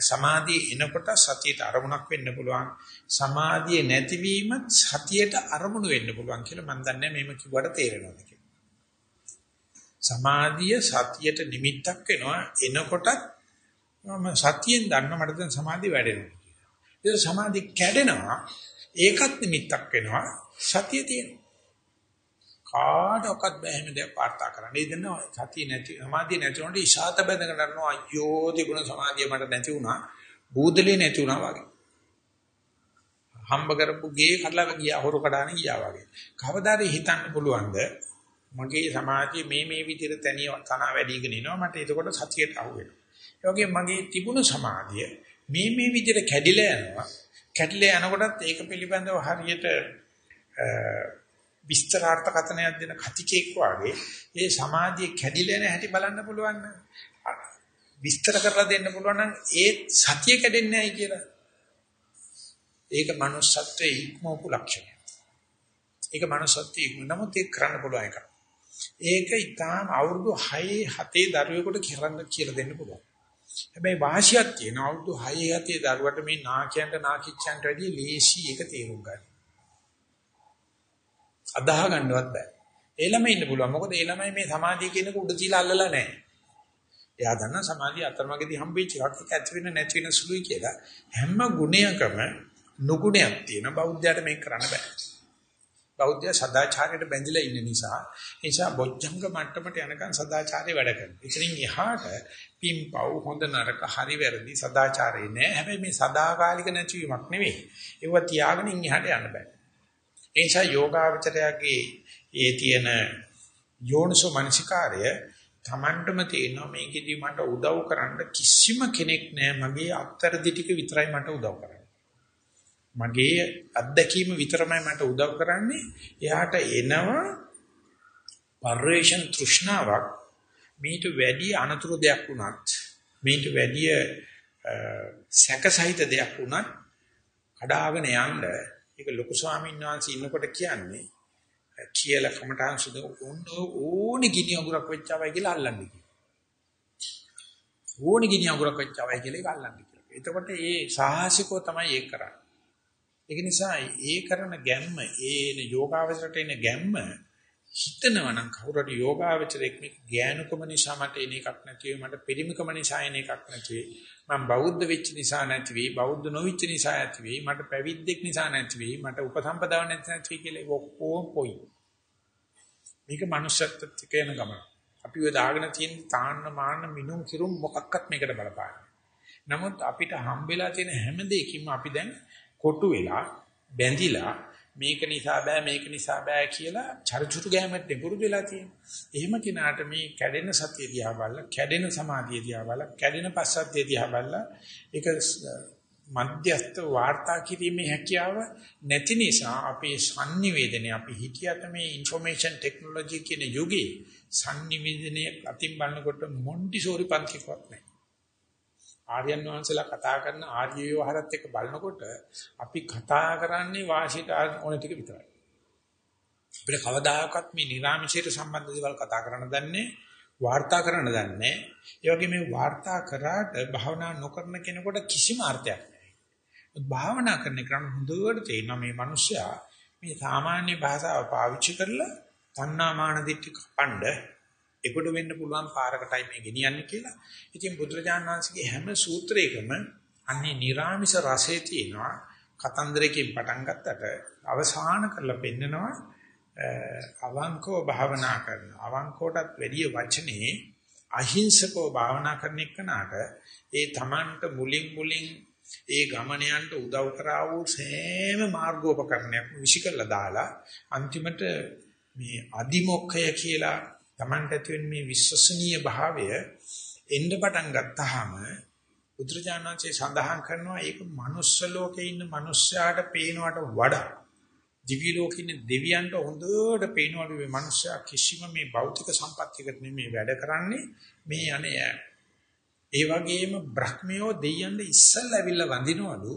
සමාධිය එනකොට සතියට අරමුණක් වෙන්න පුළුවන් සමාධිය නැතිවීම සතියට අරමුණු වෙන්න පුළුවන් කියලා මම දන්නේ මේව කිව්වට තේරෙනවද කියලා සමාධිය සතියට නිමිත්තක් වෙනවා එනකොටත් මම සතියෙන් දන්න මට දැන් සමාධිය වැඩෙනවා කියලා ඒක සමාධිය කැඩෙනවා ඒකත් නිමිත්තක් වෙනවා සතිය තියෙනවා කාටවත් බෑ එහෙම දෙයක් වාර්තා කරන්න. ඒ දෙන්න සතිය නැති සමාධිය නැති වුණාට ඉෂාත බැඳගෙන කරනවා අයියෝ තිබුණ සමාධිය මට නැති වුණා. බූදලේ නැති වුණා වගේ. හම්බ කරපු ගේ කඩලා ගියා හොරු කඩාන ගියා වගේ. කවදාද හිතන්න පුළුවන්ද මගේ සමාධිය මේ මේ විදිහට තනිය තන වැඩිගෙන එනවා මට එතකොට සතියට අහු වෙනවා. ඒ වගේ මගේ තිබුණු සමාධිය මේ මේ විදිහට කැඩිලා යනවා. කැඩිලා යනකොටත් ඒක පිළිබඳව හරියට විස්තරාර්ථකතනයක් දෙන කතිකෙක් වාගේ ඒ සමාධිය කැඩිලා නැ හැටි බලන්න පුළුවන් නම් විස්තර කරලා දෙන්න පුළුවන් නම් ඒ සතිය කැඩෙන්නේ නැහැ කියලා. ඒක manussත්වයේ ඉක්මවපු ලක්ෂණය. ඒක manussත්වයේ ඉක්ම නමුත් ඒක කරන්න පුළුවන් එකක්. ඒක ඊටාම අවුරුදු 6 7 දරුවෙකුට කරන්න කියලා දෙන්න පුළුවන්. හැබැයි වාසියක් තියෙන අවුරුදු 6 7 දරුවට මේ නාකියන්ට නාකිච්චන්ට වැඩිය ලේසි එක තේරුම් ගන්න. අදාහ ගන්නවත් බෑ. ඒ ළමයි ඉන්න පුළුවන්. මොකද ඒ ළමයි මේ සමාධිය කියනක උඩ තියලා අල්ලලා නැහැ. එයා දන්නා සමාධිය අතරමඟදී හම්බෙච්ච එකක් ඒක ඇති වෙන නැති වෙන සුළුයි කියලා. හැම ගුණයකම නුගුණයක් තියෙන බෞද්ධයාට මේක කරන්න බෑ. බෞද්ධය සදාචාරයට බැඳිලා ඉන්න නිසා ඒ නිසා බොජ්ජංග මට්ටමට යනකන් සදාචාරය වැඩ කරනවා. ඉතින් එහාට පිම්පව් හොඳ නරක හරි වැරදි සදාචාරේ නෑ. හැබැයි මේ සදාකාලික නැතිවීමක් නෙවෙයි. ඒව තියාගෙන ඉහාට යන්න බෑ. ඒ නිසා යෝගාවචරයගේ ඒ තියෙන යෝනිසෝ මනසිකාරය Tamanටම තේනවා මේකෙදි මට උදව් කරන්න කිසිම කෙනෙක් නෑ මගේ අත්තරදි ටික විතරයි මට උදව් කරන්නේ. මගේ අත්දැකීම විතරමයි මට උදව් කරන්නේ. එයාට එනවා පරිවේෂණ තෘෂ්ණාවක් මීට වැඩි අනතුරු දෙයක් වුණත් මීට වැඩි සැකසහිත දෙයක් වුණත් කඩාගෙන යන්න ඒක ලොකු ස්වාමීන් වහන්සේ ඉන්නකොට කියන්නේ කියලා කමටහන් සුදු ඕනේ ගිනි අඟුරක් වෙච්චවයි කියලා අල්ලන්නේ කියලා. ඕනේ ගිනි අඟුරක් වෙච්චවයි කියලා ඒක අල්ලන්නේ කියලා. එතකොට ඒ සාහසිකව තමයි ඒක කරන්නේ. ඒක නිසා ඒ කරන ගැම්ම ඒ යෝගාවචරයට එන ගැම්ම හිතනවා නම් කවුරුහරි යෝගාවචරයක් මේ ඥානකම නිසා මට එන එකක් නැති වෙයි මට පිරිමිකම නිසා එන එකක් නැති වෙයි මම බෞද්ධ වෙච්ච නිසා නැති වෙයි බෞද්ධ නොවිච්ච නිසා නැති වෙයි මට පැවිද්දෙක් නිසා නැති වෙයි මට උපසම්පදාව නැති නැති වෙයි කියලා ඔක්කොම පොයි. මේක manussත්වයට කියන ගමන. අපි ඔය දාගෙන තියෙන තාන්න මාන්න මිනුම් කිරුම් මොකක්වත් මේකට බලපාන්නේ නමුත් අපිට හම්බෙලා තියෙන හැම දෙයකින්ම අපි දැන් කොටු වෙලා බැඳිලා මේක නිසා බෑ මේක නිසා බෑ කියලා චරිචුරු ගෑමට දෙපුරුදු වෙලා තියෙනවා. එහෙම කිනාට මේ කැඩෙන සතිය දිහා බලලා, කැඩෙන සමාධිය දිහා බලලා, කැඩෙන පස්සද්ධිය දිහා බලලා ඒක මධ්‍යස්ත වාර්තා කිරීමේ හැකියාව නැති නිසා අපේ sannivedane අපි හිතියට මේ information technology කියන යුගයේ sannivedane අතින් බලනකොට මොන්ටිසෝරි පන්තිකවත් නැහැ. ආර්යයන් වහන්සේලා කතා කරන ආර්ය ව්‍යවහාරات එක්ක බලනකොට අපි කතා කරන්නේ වාසියට ඕන ටික විතරයි. අපිට කවදාකවත් මේ නිර්ාමිෂයට සම්බන්ධ දේවල් කතා කරන්න දන්නේ වාර්තා කරන්න දන්නේ. ඒ වගේ මේ වාර්තා කරාට භාවනා නොකරන කෙනෙකුට කිසිම අර්ථයක් නැහැ. භාවනා කරන කෙනා හොඳට තේරෙනවා මේ මිනිස්සයා මේ සාමාන්‍ය භාෂාව පාවිච්චි කරලා තණ්හාමාන දිට්ඨි කපණ්ඩ එකොට වෙන්න පුළුවන් පාරකටයි මේ ගෙනියන්නේ කියලා. ඉතින් බුදුරජාණන් වහන්සේගේ හැම සූත්‍රයකම අන්නේ නිර්ාමිෂ රසය තියෙනවා. කතන්දරකින් පටන් ගත්තට අවසාන කරලා පෙන්නනවා අවංකව භාවනා කරන. අවංකවටත් වැඩිය වචනේ අහිංසකව භාවනා කරන එකනට ඒ Tamanට මුලින් මුලින් ඒ ගමනයන්ට උදව් කරා වූ සෑම මාර්ගෝපකරණයක් විශ්ිකලා දාලා අන්තිමට මේ අදිමොක්ඛය කියලා Tamanට ඇති වෙන මේ විශ්වසනීය භාවය එන්න පටන් ගත්තාම බුදුරජාණන්සේ සඳහන් කරනවා ඒක manuss ලෝකේ ඉන්න මිනිස්යාට පේනවට වඩා දිවි ලෝකේ ඉන්න දෙවියන්ට හොඳට පේනවලු මේ මිනිස්යා කිසිම මේ භෞතික සම්පත්තියකට නෙමෙයි වැඩ කරන්නේ. මේ අනේ ඒ වගේම බ්‍රහ්මියෝ දෙයයන්ට ඉස්සල්ලා ඇවිල්ලා වඳිනවලු.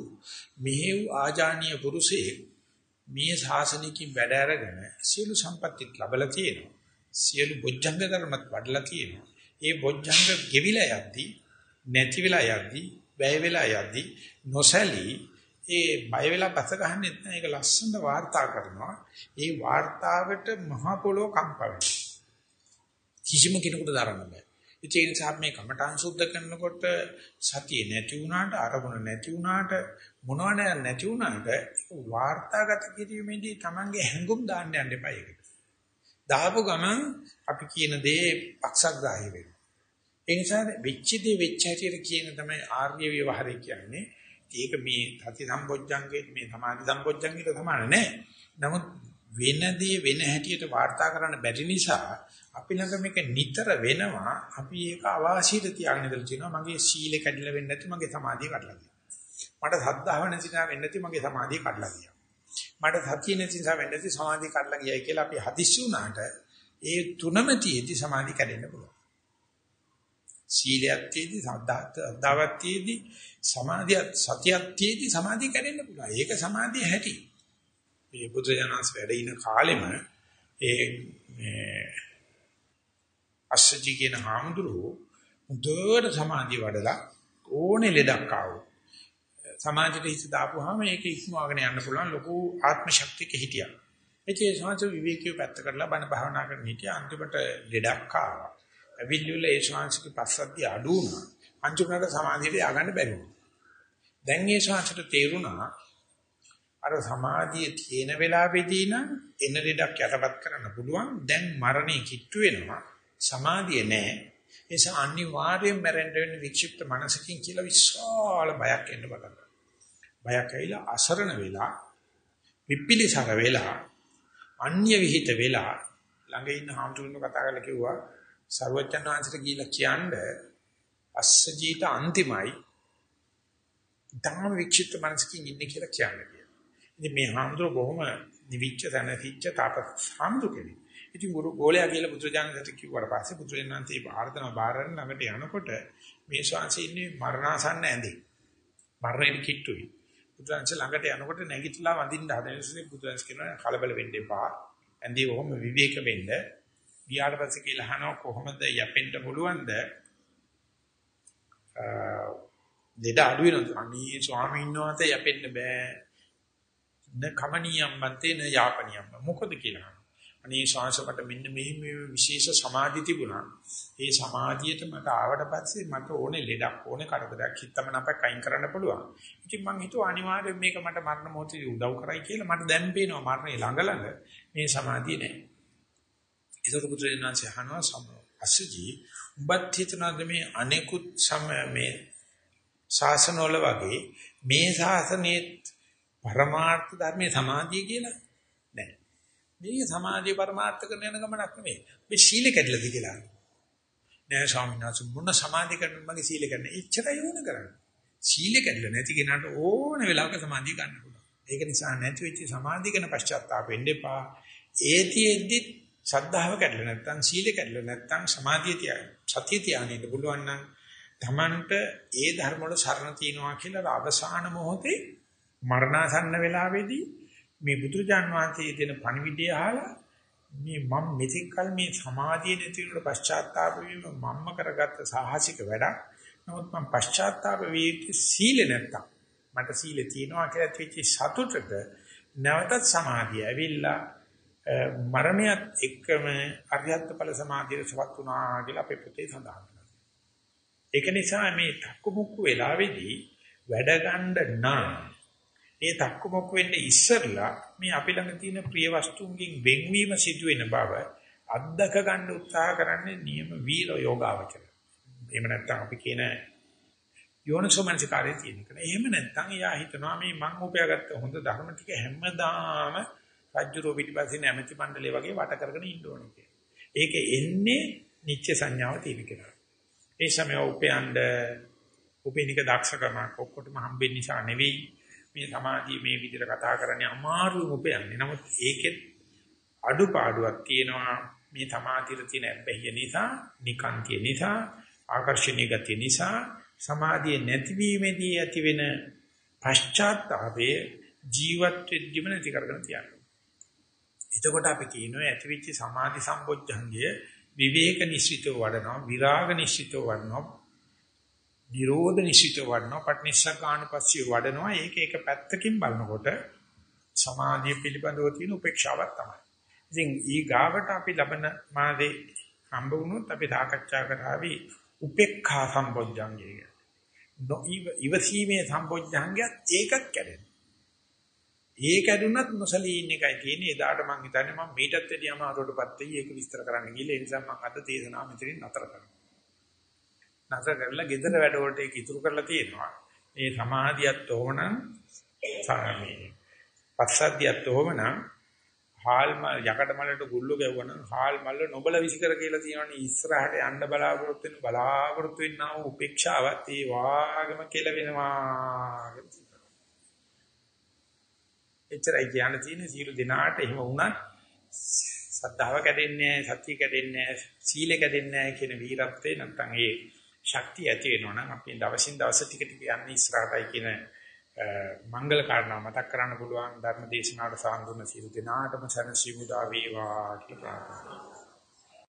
මෙහෙව් ආජානීය පුරුෂේ මේ ශාසනිකින් වැඩ අරගෙන සියලු සම්පත්තිත් ලැබලා තියෙනවා. සියලු බොජ්ජංග ධර්මත් වඩලා තියෙනවා. ඒ බොජ්ජංග ගෙවිලා යද්දී නැති වෙලා යද්දී වැය වෙලා යද්දී නොසැලී ඒ බය වෙලා පස ගන්නෙත් නෑ ඒක ලස්සනට වාර්තා කරනවා. ඒ වාර්තාවට මහ පොළොව කම්ප වෙනවා. කිසිම කෙනෙකුට දරන්න බෑ. ඒ නිසා මේ කමඨං සුද්ධ කරනකොට සතිය නැති වුණාට අරමුණ නැති වුණාට මොනවද නැති වුණාට වාර්තාගත කිරීමේදී Tamange හැඟුම් දාන්න යන්න එපා ඒකට. දාපු ගමන් අපි කියන දේ පක්ෂග්‍රාහී වෙනවා. ඒ නිසා වෙච්ච දේ වෙච්ච හැටියට කියන තමයි ආර්ය ව්‍යවහාරය කියන්නේ. ඒක මේ සති සම්බොජ්ජංගේ මේ සමාධි සම්බොජ්ජංගේට සමාන නෑ. නමුත් වෙනදී වෙන හැටියට වාර්තා කරන්න බැරි නිසා අපි ළඟ මේක නිතර වෙනවා. අපි ඒක අවාසියට තියාගෙන ඉඳලා තියෙනවා. මගේ සීලය කැඩිලා වෙන්නේ නැති මගේ සමාධිය කඩලා ගියා. මට සද්ධාව නැති නිසා වෙන්නේ නැති මගේ සමාධිය කඩලා ගියා. මට සතිය නැති නිසා වෙන්නේ නැති සමාධිය කඩලා ගියයි කියලා අපි හදිස්සි වුණාට ඒ තුනම තියෙදි සමාධිය කැඩෙන්න පුළුවන්. සීලයක් තියෙදි සද්ධාවක් තියෙදි සමාධිය සතියක් තියෙදි සමාධිය කැඩෙන්න පුළුවන්. ඒක සමාධිය හැටි. මේ බුදුජානස් වැඩ ඉන කාලෙම ඒ මේ අස්සජි කියන හාමුදුරුවෝ උදේට සමාධිය වඩලා ඕනේ ලෙඩක් ආවෝ. සමාධියට හිත දාපුවාම ඒක ඉක්මවගෙන යන්න පුළුවන් ලොකු ආත්ම ශක්තියක හිටියා. ඒ සංස විවේකීව පැත්ත කරලා බණ භාවනා කරන හිටියා අන්තිමට ලෙඩක් ආවා. අවිල්ලුල ඒ ශාංශික පස්සද්ධිය අඩු වුණා. අන්තිමට සමාධියට ය아가න්න බැරි වුණා. දැන් ඒ ශාංශට තේරුණා අර සමාධිය තියෙන වෙලාවෙදී නම් එන ලෙඩක් යටපත් කරන්න පුළුවන්. දැන් මරණය කිට්ටු වෙනවා. සමාධිය නැහැ. ඒ නිසා අනිවාර්යයෙන් මැරෙන්න වෙන වික්ෂිප්ත මනසකින් කියලා විශාල බයක් එන්න පටන් බයක් ඇවිල්ලා අසරණ වෙලා විපිලිසර වෙලා අන්‍ය විහිිත වෙලා ළඟ ඉන්න හාමුදුරුවෝ කතා කරලා කිව්වා සර්වඥාන් වහන්සේට ගිහිල්ලා කියන්නේ අස්සජීත අන්තිමයි ධම්ම වික්ෂිප්ත මනසකින් ඉන්නේ කියලා කියන්නේ. ඉතින් මේ හාමුදුරුවෝ බොහොම නිවිච්ච තනතිච්ච තාපස් හාමුදුරුවෝ කෙනෙක්. ඉතින් ගුරු ගෝලයා කියලා බුදුජානකට කිව්වට පස්සේ බුදුරජාණන්සේ ආර්ධන බාරන ළඟට යනකොට මේ ශාංශේ ඉන්නේ මරණාසන්න ඇඳේ. මරණයට කිට්ටුයි. බුදුරජාණන්සේ ළඟට යනකොට නැගිටලා වඳින්න හදන නිසා බුදුරජාණන් කියනවා කලබල වෙන්න එපා. ඇඳේ කොහොම විවේක වෙන්න. ගියාට පස්සේ කියලා අහනවා කොහොමද යැපෙන්න පුළුවන්ද? දෙඩ අඩු වෙනවා. අනේ ස්වාමීන් වහන්සේ යැපෙන්න බෑ. න කමනියම් බන්තේ න යාපනියම්. මොකද කියලා. අනේ ශාංශකට මෙන්න මෙහි මේ විශේෂ සමාධි තිබුණා. ඒ සමාධියට මට ආවට පස්සේ මට ඕනේ ලෙඩක් ඕනේ කරදරයක් හිතම නැපක් අයින් කරන්න පුළුවන්. ඉතින් මං හිතුවා අනිවාර්යයෙන් මේක මට මරණ මොහොතේ උදව් කරයි කියලා මට දැන් පේනවා මරණේ ළඟ ළඟ මේ සමාධිය නැහැ. ඒසොර පුත්‍රයන්වන්සේ අහනවා සම අසජී උඹත් හිතනවාද මේ අනෙකුත් සම මේ ශාසනවල වගේ මේ ශාසනයේ පරමාර්ථ ධර්මයේ සමාධිය කියලා මේක සමාධිය පරමාර්ථ කරන යන ගමනක් නෙමෙයි. මේ සීල කැඩලාද කියලා. නෑ ස්වාමීන් වහන්සේ මොන සමාධිය කරන්න මගේ සීල කරන්න. එච්චරයි ඕන කරන්නේ. සීල කැඩලා නැති කෙනාට ඕන වෙලාවක සමාධිය ගන්න පුළුවන්. ඒක නිසා නැති වෙච්ච සමාධිය ගැන පශ්චාත්තාප වෙන්න එපා. ඒතිෙද්දි ශ්‍රද්ධාව කැඩලා නැත්නම් සීල කැඩලා නැත්නම් සමාධිය තියා සතිය තියාගෙන පුළුවන් නම් Tamanට ඒ ධර්ම වල සරණ තියනවා කියලා අවසාන මොහොතේ මරණාසන්න වෙලාවේදී මේ බුදුරජාන් වහන්සේ දෙන පණිවිඩය අහලා මේ මම මෙතෙක් කල මේ සමාධිය නැති වුණට පශ්චාත්තාප වීම මම්ම කරගත්ත සාහසික වැඩක්. නමුත් මම පශ්චාත්තාප වී සීල නැත්තම් මට සීල තියෙනවා කියලා ඇතිවෙච්ච සතුටට නැවතත් සමාධිය ඇවිල්ලා මරණයත් එක්කම අරියත් ඵල සමාධියට සවත් වුණා කියලා අපේ පොතේ සඳහන් කරනවා. ඒක නිසා මේ තක්කු මුක්කු වෙලාවේදී වැඩ ගන්න නම් ඒ තක්කමුක් වෙන්න ඉස්සරලා මේ අපි ළඟ තියෙන ප්‍රිය වස්තුන්ගෙන් වෙන්වීම සිදු වෙන බව අත්දක ගන්න උත්සාහ කරන්නේ නියම වීර යෝගාවචර. එහෙම නැත්නම් අපි කියන යෝනිසෝමනසිකාරයේ තියෙන කෙන. එහෙම නැත්නම් එයා හිතනවා මේ මං උපයාගත්ත හොඳ ධර්ම ටික හැමදාම රජ්ජුරෝ පිටිපස්සේ නැමැති මණ්ඩලය වගේ වට කරගෙන ඉන්න ඕනේ කියලා. ඒක එන්නේ නිච්ච සංඥාව තියෙන කෙනා. ඒ සමය උපයන්ඩ උපේනික දක්ෂකමක් ඔක්කොටම හම්බෙන්න නිසා නෙවෙයි මේ සමාධිය මේ විදිහට කතා කරන්නේ අමාරුම උපයන්නේ. නමුත් ඒකෙත් අඩුපාඩුවක් තියෙනවා මේ සමාධියට තියෙන බැහැ නිසා, නිකාන්තිය නිසා, ආකර්ෂණීය ගතිය නිසා සමාධිය නැතිවීමේදී ඇතිවෙන පශ්චාත්තාපයේ ජීවත් වෙද්දිම නැති කරගෙන තියනවා. එතකොට අපි කියනවා ඇතිවිච්ච සමාධි සම්පොච්චංගය විවේක නිශ්චිතව වඩනවා, විරාග නිශ්චිතව වඩනවා, නිරෝධ නිසිත වඩනවා පටිනිස්සකානුපස්සිය වඩනවා ඒක එක පැත්තකින් බලනකොට සමාධිය පිළිබඳව තියෙන උපේක්ෂාවක් තමයි. ඉතින් ඊ ගාවට අපි ලබන මාදේ හම්බ වුණොත් අපි සාකච්ඡා කරાવી උපේක්ඛා සම්බොජ්ජංගය. නොඉව ඉවසීමේ සම්බොජ්ජංගයත් ඒකත් කැඩෙනවා. ඒ කැඩුනත් නොසලී ඉන්න එකයි තියෙන්නේ. එදාට මම හිතන්නේ මම මීටත් වැඩිය අමාරුවටපත් වෙයි ඒක විස්තර කරන්න ගිහලා ඒ නිසා මම අද දේශනාව මෙතනින් නතර කරනවා. නැස කරලා gedara වැඩ වලට ඒක ඉතුරු කරලා තියෙනවා. මේ සමාධියත් ඕමනම් සාමී. පස්සද්ධියත් ඕමනම් හාල් මල් යකඩ මලට ගුල්ල ගැවුවනම් හාල් මල්ල නොබල විසිකර කියලා තියෙනවනේ ඉස්සරහට යන්න බලාපොරොත්තු වෙන බලාපොරොත්තු වෙන්නා වූ උපේක්ෂාවත් ඒ වාගම කෙලවෙනවා. එච්චරයි කියන්න තියෙන්නේ සියලු දිනාට එහෙම වුණත් සද්ධාව කැඩෙන්නේ නැහැ සතිය කැඩෙන්නේ නැහැ සීල කැඩෙන්නේ නැහැ කියන වීරත්වේ නැත්තම් ඒ ශක්තිය ඇති වෙනවා නම් අපි දවසින් දවස ටික ටික යන්නේ ඉස්සරහටයි කියන මංගල කාරණා මතක් කරන්න පුළුවන් ධර්ම දේශනාවට සාන්දුන සියලු දෙනාටම සනසීමු දා වේවා කියලා